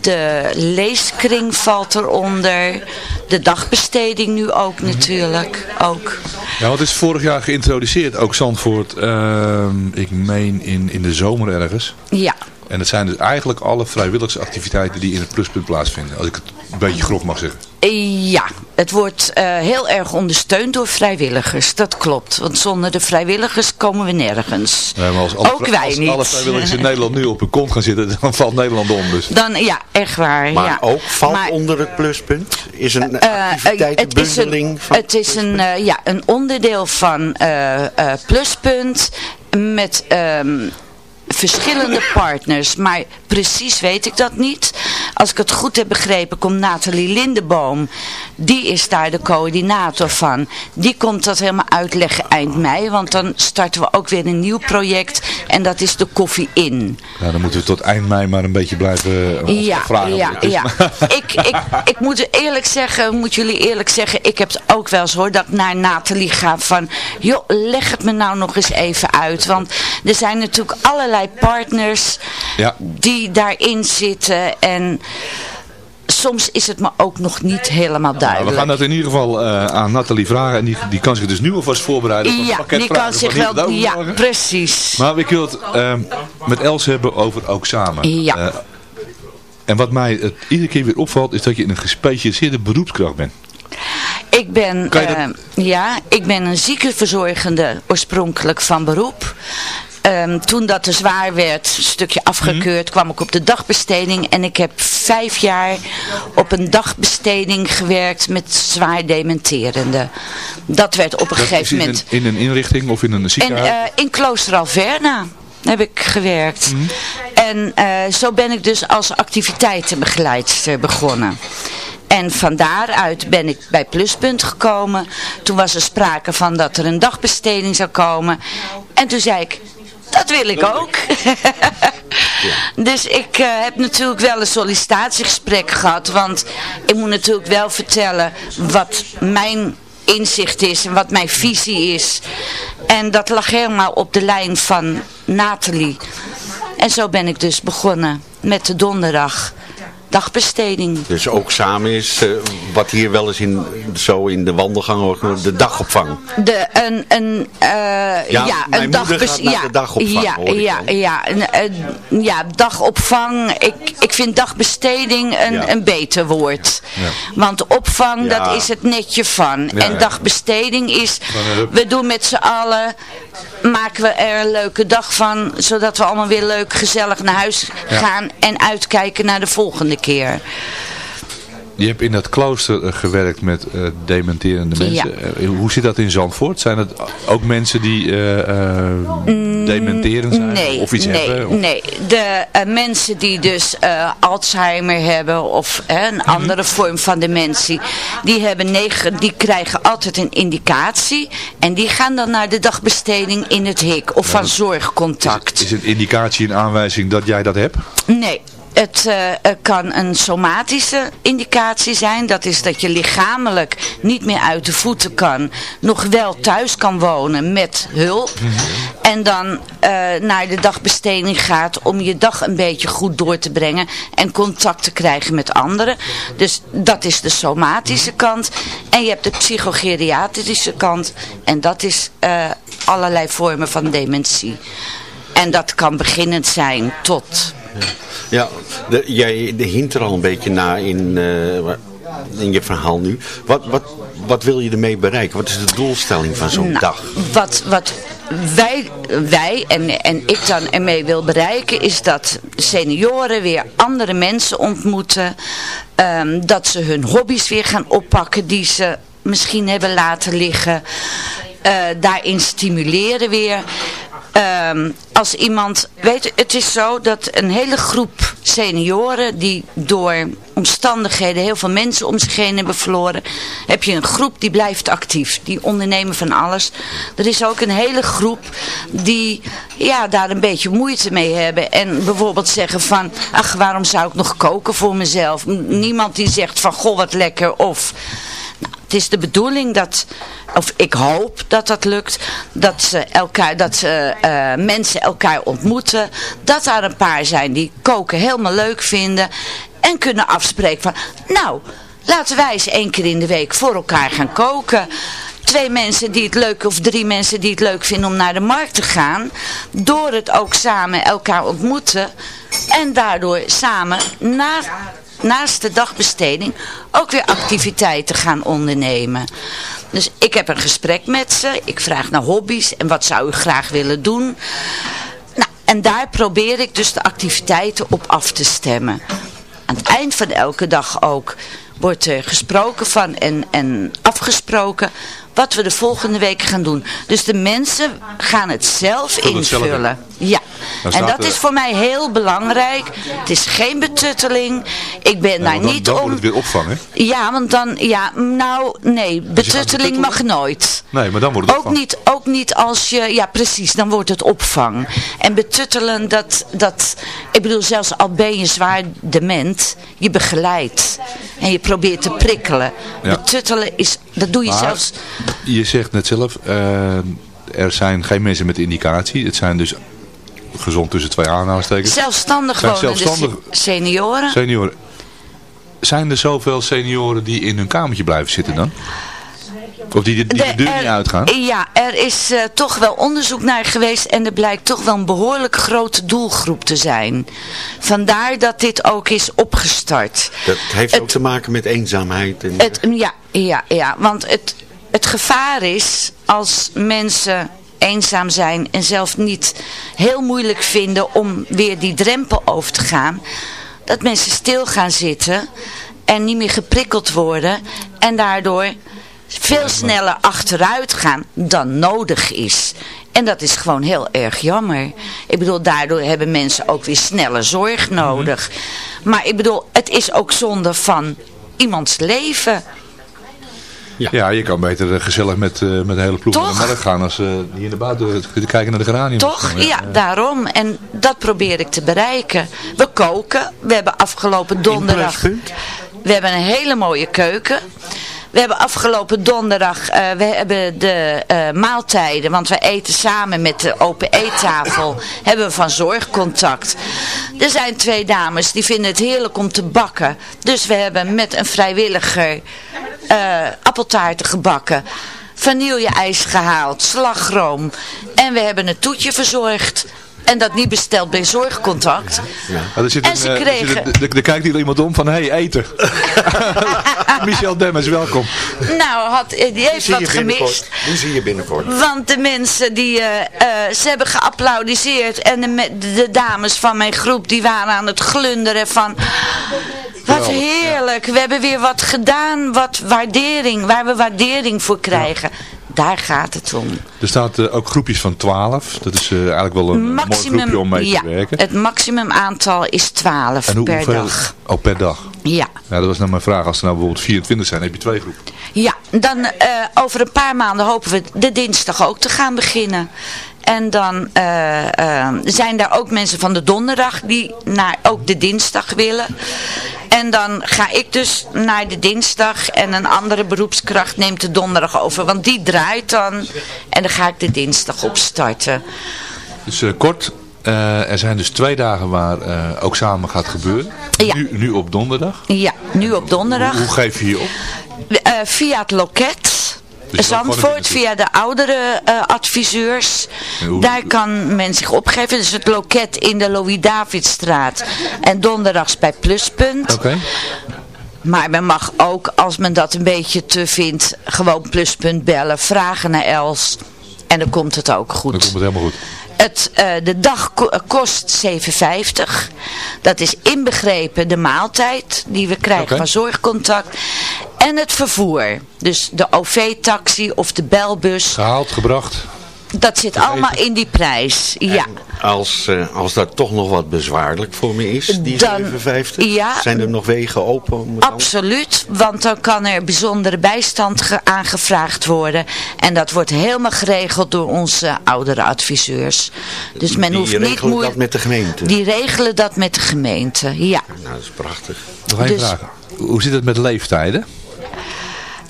De leeskring valt eronder. De dagbesteding nu ook natuurlijk. Ook. Ja, wat is vorig jaar geïntroduceerd, ook Zandvoort, ehm, ik meen in, in de zomer ergens. Ja. En dat zijn dus eigenlijk alle vrijwilligersactiviteiten die in het pluspunt plaatsvinden. Als ik het een beetje grof mag zeggen. Eh, Ja, het wordt eh, heel erg ondersteund door vrijwilligers. Dat klopt. Want zonder de vrijwilligers komen we nergens. Nee, maar als alle, ook wij als niet. alle vrijwilligers in Nederland nu op hun kont gaan zitten, <laughs> dan valt Nederland om. Dus. Dan, ja, echt waar. Maar ja. ook valt Maar- onder het pluspunt? Is een Eh, activiteitenbundeling het is van een, het is een, ja, een onderdeel van eh, eh, Pluspunt met ehm, verschillende partners. Maar precies weet ik dat niet. Als ik het goed heb begrepen komt Nathalie Lindeboom. Die is daar de coördinator van. Die komt dat helemaal uitleggen eind mei. Want dan starten we ook weer een nieuw project. En dat is de Koffie In. Ja, dan moeten we tot eind mei maar een beetje blijven eh, Ja, vragen. ja, ja. ik, ik, ik moet eerlijk zeggen, moet jullie eerlijk zeggen, ik heb het ook wel eens hoor, dat ik naar Nathalie ga van, joh, leg het me nou nog eens even uit. Want er zijn natuurlijk allerlei partners Ja. die daarin zitten en soms is het me ook nog niet helemaal Nou, we duidelijk. gaan dat in ieder geval eh, aan Nathalie vragen. En die, die kan zich dus nu alvast voorbereiden. ja, die kan zich wel, ja, precies. Maar ik wil het ehm, met Els hebben over ook samen. Ja. Eh, en wat mij het iedere keer weer opvalt, is dat je een gespecialiseerde beroepskracht bent. Ik ben, Kan je dat- eh, ja, ik ben een ziekenverzorgende oorspronkelijk van beroep. Ehm, toen dat te zwaar werd, een stukje afgekeurd, kwam ik op de dagbesteding. En ik heb vijf jaar op een dagbesteding gewerkt met zwaar dementerende. Dat werd op een Dat gegeven in moment... een, in een inrichting of in een En ziekenhuis? eh, in Klooster Alverna heb ik gewerkt. En eh, zo ben ik dus als activiteitenbegeleidster begonnen. En van daaruit ben ik bij Pluspunt gekomen. Toen was er sprake van dat er een dagbesteding zou komen. En toen zei ik, dat wil ik ook. <laughs> Dus ik eh, heb natuurlijk wel een sollicitatiegesprek gehad. Want ik moet natuurlijk wel vertellen wat mijn inzicht is en wat mijn visie is. En dat lag helemaal op de lijn van Nathalie. En zo ben ik dus begonnen met de donderdag dagbesteding. Dus ook samen is, eh, wat hier wel eens in, zo in de wandelgang wordt genoemd, de dagopvang. De, een, een, eh, ja, een moeder dagbes- gaat naar ja, de dagopvang, Ja, ja, ja, een, eh, ja, dagopvang. Ik, ik vind dagbesteding een, Ja. een beter woord. Want opvang, Ja. dat is het netje van. Ja, en ja. dagbesteding is, hup. we doen met z'n allen, maken we er een leuke dag van. Zodat we allemaal weer leuk, gezellig naar huis Ja. gaan. En uitkijken naar de volgende keer. Je hebt in dat klooster eh, gewerkt met eh, dementerende mensen. Ja. Eh, hoe zit dat in Zandvoort? Zijn het ook mensen die... dementerend zijn Nee, of iets nee, hebben? Of- nee. De eh, mensen die dus eh, Alzheimer hebben of een andere vorm van dementie, die, hebben negen, die krijgen altijd een indicatie en die gaan dan naar de dagbesteding in het HIK of van zorgcontact. Is het indicatie een aanwijzing dat jij dat hebt? Nee. Het eh, kan een somatische indicatie zijn. Dat is dat je lichamelijk niet meer uit de voeten kan. Nog wel thuis kan wonen met hulp. En dan eh, naar de dagbesteding gaat om je dag een beetje goed door te brengen. En contact te krijgen met anderen. Dus dat is de somatische kant. En je hebt de psychogeriatrische kant. En dat is eh, allerlei vormen van dementie. En dat kan beginnend zijn tot... Ja, de, jij de hint er al een beetje na in, eh, in je verhaal nu. Wat, wat, wat wil je ermee bereiken? Wat is de doelstelling van zo'n Nou, dag? Wat, wat wij, wij en, en ik dan ermee wil bereiken is dat senioren weer andere mensen ontmoeten. Ehm, dat ze hun hobby's weer gaan oppakken die ze misschien hebben laten liggen. Eh, daarin stimuleren weer. Ehm, als iemand, weet het is zo dat een hele groep senioren die door omstandigheden heel veel mensen om zich heen hebben verloren, heb je een groep die blijft actief, die ondernemen van alles. Er is ook een hele groep die ja, daar een beetje moeite mee hebben en bijvoorbeeld zeggen van, ach waarom zou ik nog koken voor mezelf? Niemand die zegt van, goh wat lekker of... Nou, het is de bedoeling dat, of ik hoop dat dat lukt, dat, ze elkaar, dat ze, eh, mensen elkaar ontmoeten. Dat daar een paar zijn die koken helemaal leuk vinden en kunnen afspreken van, nou, laten wij eens één keer in de week voor elkaar gaan koken. Twee mensen die het leuk, of drie mensen die het leuk vinden om naar de markt te gaan. Door het ook samen elkaar ontmoeten. En daardoor samen na, naast de dagbesteding ook weer activiteiten gaan ondernemen. Dus ik heb een gesprek met ze. Ik vraag naar hobby's en wat zou u graag willen doen. Nou, en daar probeer ik dus de activiteiten op af te stemmen. Aan het eind van elke dag ook wordt er gesproken van en, en afgesproken wat we de volgende week gaan doen. Dus de mensen gaan het zelf Vullen het zelf in. invullen. Ja, Dan en dat is voor mij heel belangrijk. Het is geen betutteling. Ik ben Ja, daar dan, niet dan om... wordt het weer opvangen. Ja, want dan, ja, nou, nee, betutteling mag nooit. Nee, maar dan wordt het Ook niet, ook niet als je, ja precies, dan wordt het opvang. En betuttelen, dat, dat, ik bedoel zelfs al ben je zwaar dement, je begeleidt. En je probeert te prikkelen. Ja. Betuttelen is, dat doe je Maar zelfs, je zegt net zelf, eh, er zijn geen mensen met indicatie. Het zijn dus gezond tussen twee aanhalingstekens. zelfstandig Zijn wonende zelfstandig- se- senioren. Senioren. Zijn er zoveel senioren die in hun kamertje blijven zitten dan? Of die de, die de, De- deur er- niet uitgaan? Ja, er is eh, toch wel onderzoek naar geweest en er blijkt toch wel een behoorlijk grote doelgroep te zijn. Vandaar dat dit ook is opgestart. Dat heeft Het- ook te maken met eenzaamheid. En, Het, ja, ja, ja, want het, het gevaar is als mensen eenzaam zijn en zelf niet heel moeilijk vinden om weer die drempel over te gaan, dat mensen stil gaan zitten en niet meer geprikkeld worden en daardoor veel sneller achteruit gaan dan nodig is. En dat is gewoon heel erg jammer. Ik bedoel, daardoor hebben mensen ook weer snelle zorg nodig. Maar ik bedoel, het is ook zonde van iemands leven. Ja, je kan beter eh, gezellig met, eh, met de hele ploeg Toch? naar de markt gaan als eh, hier naar buiten te kijken naar de geraniums. Toch? Dan, Ja, daarom. En dat probeer ik te bereiken. We koken. We hebben afgelopen donderdag... We hebben een hele mooie keuken. We hebben afgelopen donderdag, eh, we hebben de eh, maaltijden, want we eten samen met de open eettafel, hebben we van zorgcontact. Er zijn twee dames die vinden het heerlijk om te bakken. Dus we hebben met een vrijwilliger eh, appeltaarten gebakken. Vanille-ijs gehaald, slagroom. En we hebben een toetje verzorgd. En dat niet besteld bij zorgcontact. Ja, er zit En een, ze eh, er kregen- zit- er- er kijkt hier iemand om van, hé, hey, eten. <laughs> Michel Demmers, welkom. Nou, had, die heeft wat gemist. Die zie je binnenkort. Want de mensen die, eh, eh, ze hebben geapplaudiseerd en de, de dames van mijn groep die waren aan het glunderen van... Wat heerlijk, we hebben weer wat gedaan, wat waardering, waar we waardering voor krijgen. Daar gaat het om. Er staat eh, ook groepjes van 12. Dat is eh, eigenlijk wel een mooi groepje om mee ja, te werken. het maximum aantal is 12 En hoe- per hoeveel? dag. Oh, per dag. Ja. Ja, dat was nou mijn vraag. Als er nou bijvoorbeeld 24 zijn, heb je twee groepen. Ja, dan eh, over een paar maanden hopen we de dinsdag ook te gaan beginnen. En dan eh, eh, zijn daar ook mensen van de donderdag die naar ook de dinsdag willen. En dan ga ik dus naar de dinsdag en een andere beroepskracht neemt de donderdag over. Want die draait dan en dan ga ik de dinsdag op starten. Dus eh, kort, er zijn dus twee dagen waar ook samen gaat gebeuren. Ja. Nu, nu op donderdag. Ja, nu op donderdag. Hoe geef je je op? Via het loket. Dus Zandvoort, via de oudere eh, adviseurs. Hoe- Daar kan men zich opgeven. Dus het loket in de Louis-Davidstraat. En donderdags bij Pluspunt. Oké. Maar men mag ook, als men dat een beetje te vindt, gewoon Pluspunt bellen. Vragen naar Els. En dan komt het ook goed. Dan komt het helemaal goed. Het, eh, de dag eh, kost 7,50. Dat is inbegrepen de maaltijd die we krijgen van zorgcontact. En het vervoer. Dus de OV-taxi of de belbus. Gehaald, gebracht. Dat zit allemaal in die prijs. Ja. Als, eh, als dat toch nog wat bezwaarlijk voor me is, die Dan- 57, ja. zijn er nog wegen open? Om het dan- Absoluut, want dan kan er bijzondere bijstand ge- aangevraagd worden. En dat wordt helemaal geregeld door onze oudere adviseurs. Dus men die hoeft niet regelen moe- dat met de gemeente? Die regelen dat met de gemeente, ja. Nou, dat is prachtig. Nog één Dus- vraag. Hoe zit het met leeftijden?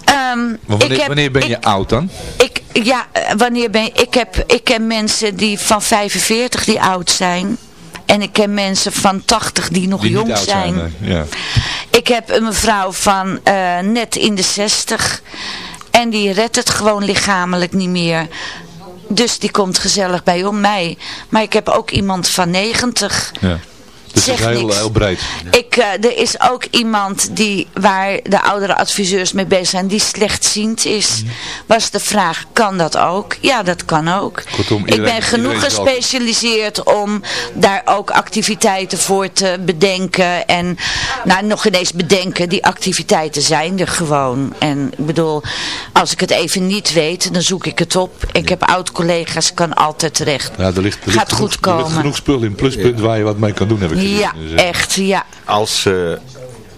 Ehm, wanneer, ik heb- wanneer ben je ik- oud dan? Ik, ja, eh, wanneer ben ik heb, ik ken mensen die van 45 die oud zijn. En ik ken mensen van 80 die nog Die jong zijn. ja. Ik heb een mevrouw van eh, net in de 60. En die redt het gewoon lichamelijk niet meer. Dus die komt gezellig bij om mij. Maar ik heb ook iemand van 90. ja. Dus het is Zeg heel, niks. heel breed. Ik, eh, er is ook iemand die, waar de oudere adviseurs mee bezig zijn, die slechtziend is. Mhm. Was de vraag, kan dat ook? Ja, dat kan ook. Kortom, ik ben genoeg gespecialiseerd om daar ook activiteiten voor te bedenken. En nou, nog ineens bedenken, die activiteiten zijn er gewoon. En ik bedoel, als ik het even niet weet, dan zoek ik het op. Ik heb oud-collega's, kan altijd terecht. Ja, er ligt, er Gaat ligt genoeg, goed Er ligt komen. genoeg spul in pluspunt waar je wat mee kan doen, heb ik. Ja, Dus, eh, echt, ja. Als, eh,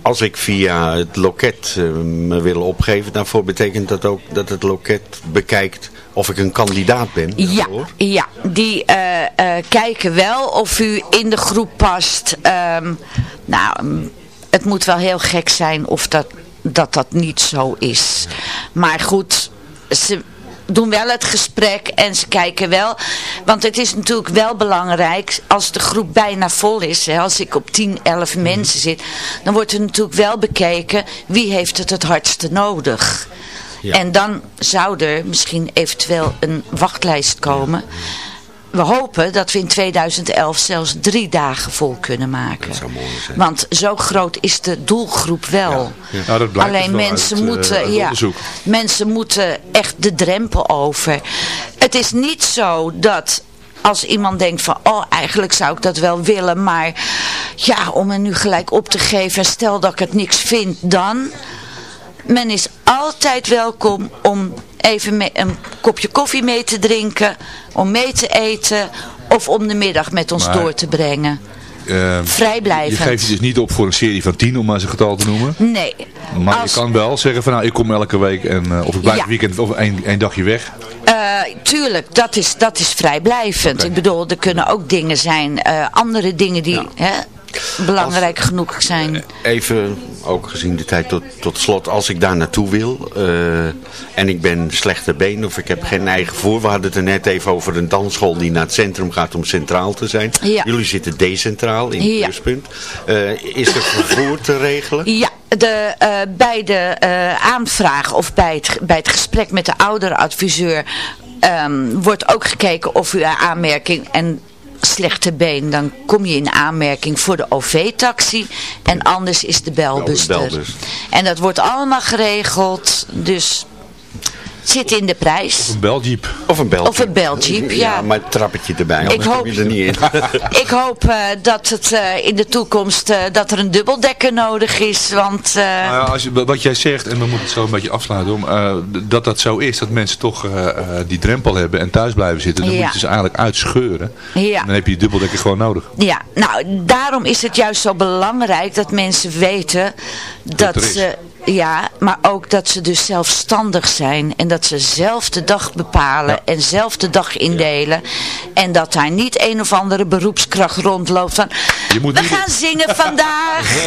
als ik via het loket eh, me wil opgeven, daarvoor betekent dat ook dat het loket bekijkt of ik een kandidaat ben. Ja, ja die kijken wel of u in de groep past. Ehm, nou, mm, het moet wel heel gek zijn of dat dat, dat niet zo is. Maar goed, ze doen wel het gesprek en ze kijken wel. Want het is natuurlijk wel belangrijk als de groep bijna vol is. Hè, als ik op 10, 11 mensen zit. Dan wordt er natuurlijk wel bekeken wie heeft het het hardste nodig. Ja. En dan zou er misschien eventueel een wachtlijst komen. We hopen dat we in 2011 zelfs drie dagen vol kunnen maken. Dat zou mooi zijn. Want zo groot is de doelgroep wel. Nou, Alleen dus mensen uit, eh, moeten, ja, mensen moeten echt de drempel over. Het is niet zo dat als iemand denkt van, oh eigenlijk zou ik dat wel willen, maar ja, om er nu gelijk op te geven, stel dat ik het niks vind, dan... Men is altijd welkom om even me- een kopje koffie mee te drinken, om mee te eten of om de middag met ons Maar- door te brengen. eh, Vrijblijvend. Je geeft je dus niet op voor een serie van 10, om maar eens een getal te noemen. Nee. Maar Als- je kan wel zeggen van nou, ik kom elke week en, eh, of ik blijf Ja. weekend of één, één dagje weg. Eh, tuurlijk, dat is, dat is vrijblijvend. Ik bedoel, er kunnen ook dingen zijn, eh, andere dingen die hè, belangrijk genoeg zijn. Even, ook gezien de tijd tot, tot slot, als ik daar naartoe wil eh, en ik ben slechte been of ik heb geen eigen voor. We hadden het er net even over een dansschool die naar het centrum gaat om centraal te zijn. Ja. Jullie zitten decentraal in het Ja. pluspunt. Eh, is er vervoer te regelen? Ja, de, eh, bij de eh, aanvraag of bij het, bij het gesprek met de oudere adviseur ehm, wordt ook gekeken of u aanmerking en slechte been, dan kom je in aanmerking voor de OV-taxi en anders is de belbus Bel- belbus. En dat wordt allemaal geregeld, dus zit in de prijs. Een beljeep. Of een beltje. Of een beljeep, ja. maar het trappetje erbij, Ik hoop- je er niet in. <laughs> Ik hoop eh, dat het eh, in de toekomst, eh, dat er een dubbeldekker nodig is, want... eh, Nou ja, als je, wat jij zegt, en we moeten het zo een beetje afsluiten, om, eh, dat dat zo is, dat mensen toch eh, eh, die drempel hebben en thuis blijven zitten, dan Ja. moet je ze eigenlijk uitscheuren. Ja. Dan heb je die dubbeldekker gewoon nodig. Ja, nou, daarom is het juist zo belangrijk dat mensen weten dat is. ze, ja, maar ook dat ze dus zelfstandig zijn en dat ze zelf de dag bepalen en zelf de dag indelen en dat daar niet een of andere beroepskracht rondloopt van, Je moet we gaan zingen vandaag. <laughs>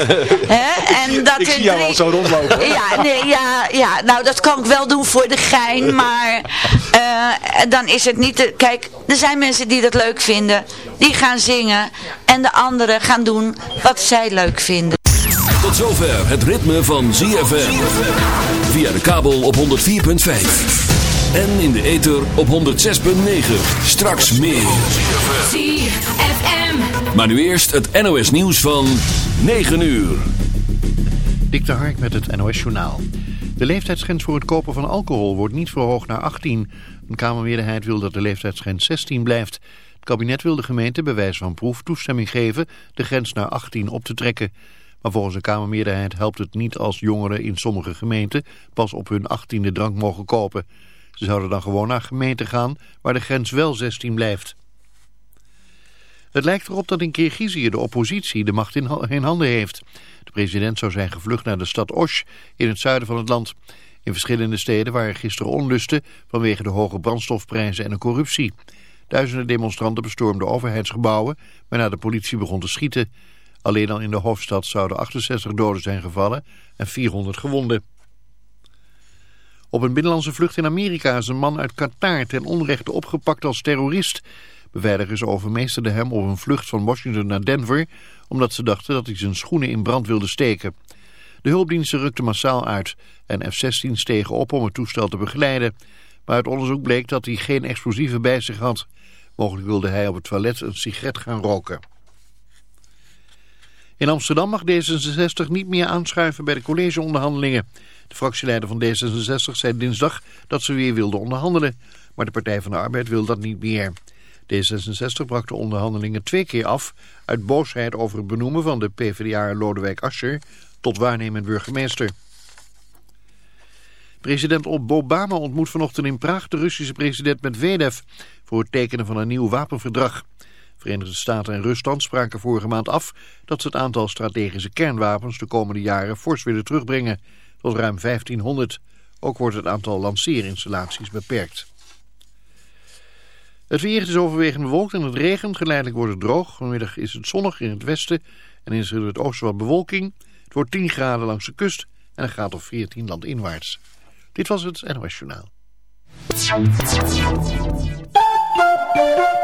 En dat Ik zie jou al zo rondlopen. Ja, nee, ja, ja, nou dat kan ik wel doen voor de gein, <laughs> maar eh, dan is het niet... De, kijk, er zijn mensen die dat leuk vinden, die gaan zingen en de anderen gaan doen wat zij leuk vinden. Tot zover het ritme van ZFM. Via de kabel op 104.5. En in de ether op 106.9. Straks meer. ZFM. Maar nu eerst het NOS nieuws van 9 uur. Dik de Hark met het NOS Journaal. De leeftijdsgrens voor het kopen van alcohol wordt niet verhoogd naar 18. Een Kamermeerderheid wil dat de leeftijdsgrens 16 blijft. Het kabinet wil de gemeente bij wijze van proef toestemming geven de grens naar 18 op te trekken. Maar volgens de Kamermeerderheid helpt het niet als jongeren in sommige gemeenten pas op hun 18e drank mogen kopen. Ze zouden dan gewoon naar gemeenten gaan waar de grens wel 16 blijft. Het lijkt erop dat in Kirgizië de oppositie de macht in handen heeft. De president zou zijn gevlucht naar de stad Osh in het zuiden van het land. In verschillende steden waren gisteren onlusten vanwege de hoge brandstofprijzen en de corruptie. Duizenden demonstranten bestormden overheidsgebouwen waarna de politie begon te schieten. Alleen al in de hoofdstad zouden 68 doden zijn gevallen en 400 gewonden. Op een binnenlandse vlucht in Amerika is een man uit Qatar ten onrechte opgepakt als terrorist. Beveiligers overmeesterden hem op een vlucht van Washington naar Denver... omdat ze dachten dat hij zijn schoenen in brand wilde steken. De hulpdiensten rukten massaal uit en F-16 stegen op om het toestel te begeleiden. Maar uit onderzoek bleek dat hij geen explosieven bij zich had. Mogelijk wilde hij op het toilet een sigaret gaan roken. In Amsterdam mag D66 niet meer aanschuiven bij de collegeonderhandelingen. De fractieleider van D66 zei dinsdag dat ze weer wilde onderhandelen. Maar de Partij van de Arbeid wil dat niet meer. D66 brak de onderhandelingen twee keer af... uit boosheid over het benoemen van de PvdA Lodewijk Asscher... tot waarnemend burgemeester. President Obama ontmoet vanochtend in Praag de Russische president Medvedev... voor het tekenen van een nieuw wapenverdrag. Verenigde Staten en Rusland spraken vorige maand af... dat ze het aantal strategische kernwapens de komende jaren fors willen terugbrengen... tot ruim 1500. Ook wordt het aantal lanceerinstallaties beperkt. Het weer is overwegend bewolkt en het regent. Geleidelijk wordt het droog. Vanmiddag is het zonnig in het westen en is in het oosten wat bewolking. Het wordt 10 graden langs de kust en een graad of 14 landinwaarts. Dit was het NOS Journaal.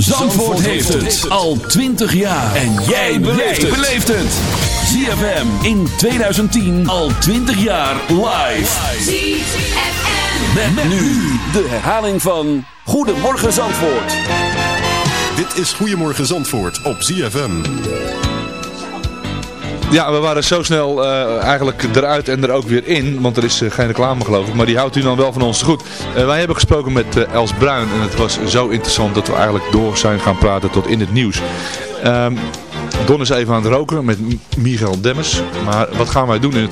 Zandvoort heeft het al 20 jaar. En jij beleeft het. ZFM in 2010 al 20 jaar live. ZFM. Met, met nu de herhaling van Goedemorgen Zandvoort. Dit is Goedemorgen Zandvoort op ZFM. Ja, we waren zo snel eh, eigenlijk eruit en er ook weer in, want er is eh, geen reclame geloof ik, maar die houdt u dan wel van ons goed. Eh, wij hebben gesproken met Els Bruin en het was zo interessant dat we eigenlijk door zijn gaan praten tot in het nieuws. Ehm, Don is even aan het roken met Michael Demmers, maar wat gaan wij doen in het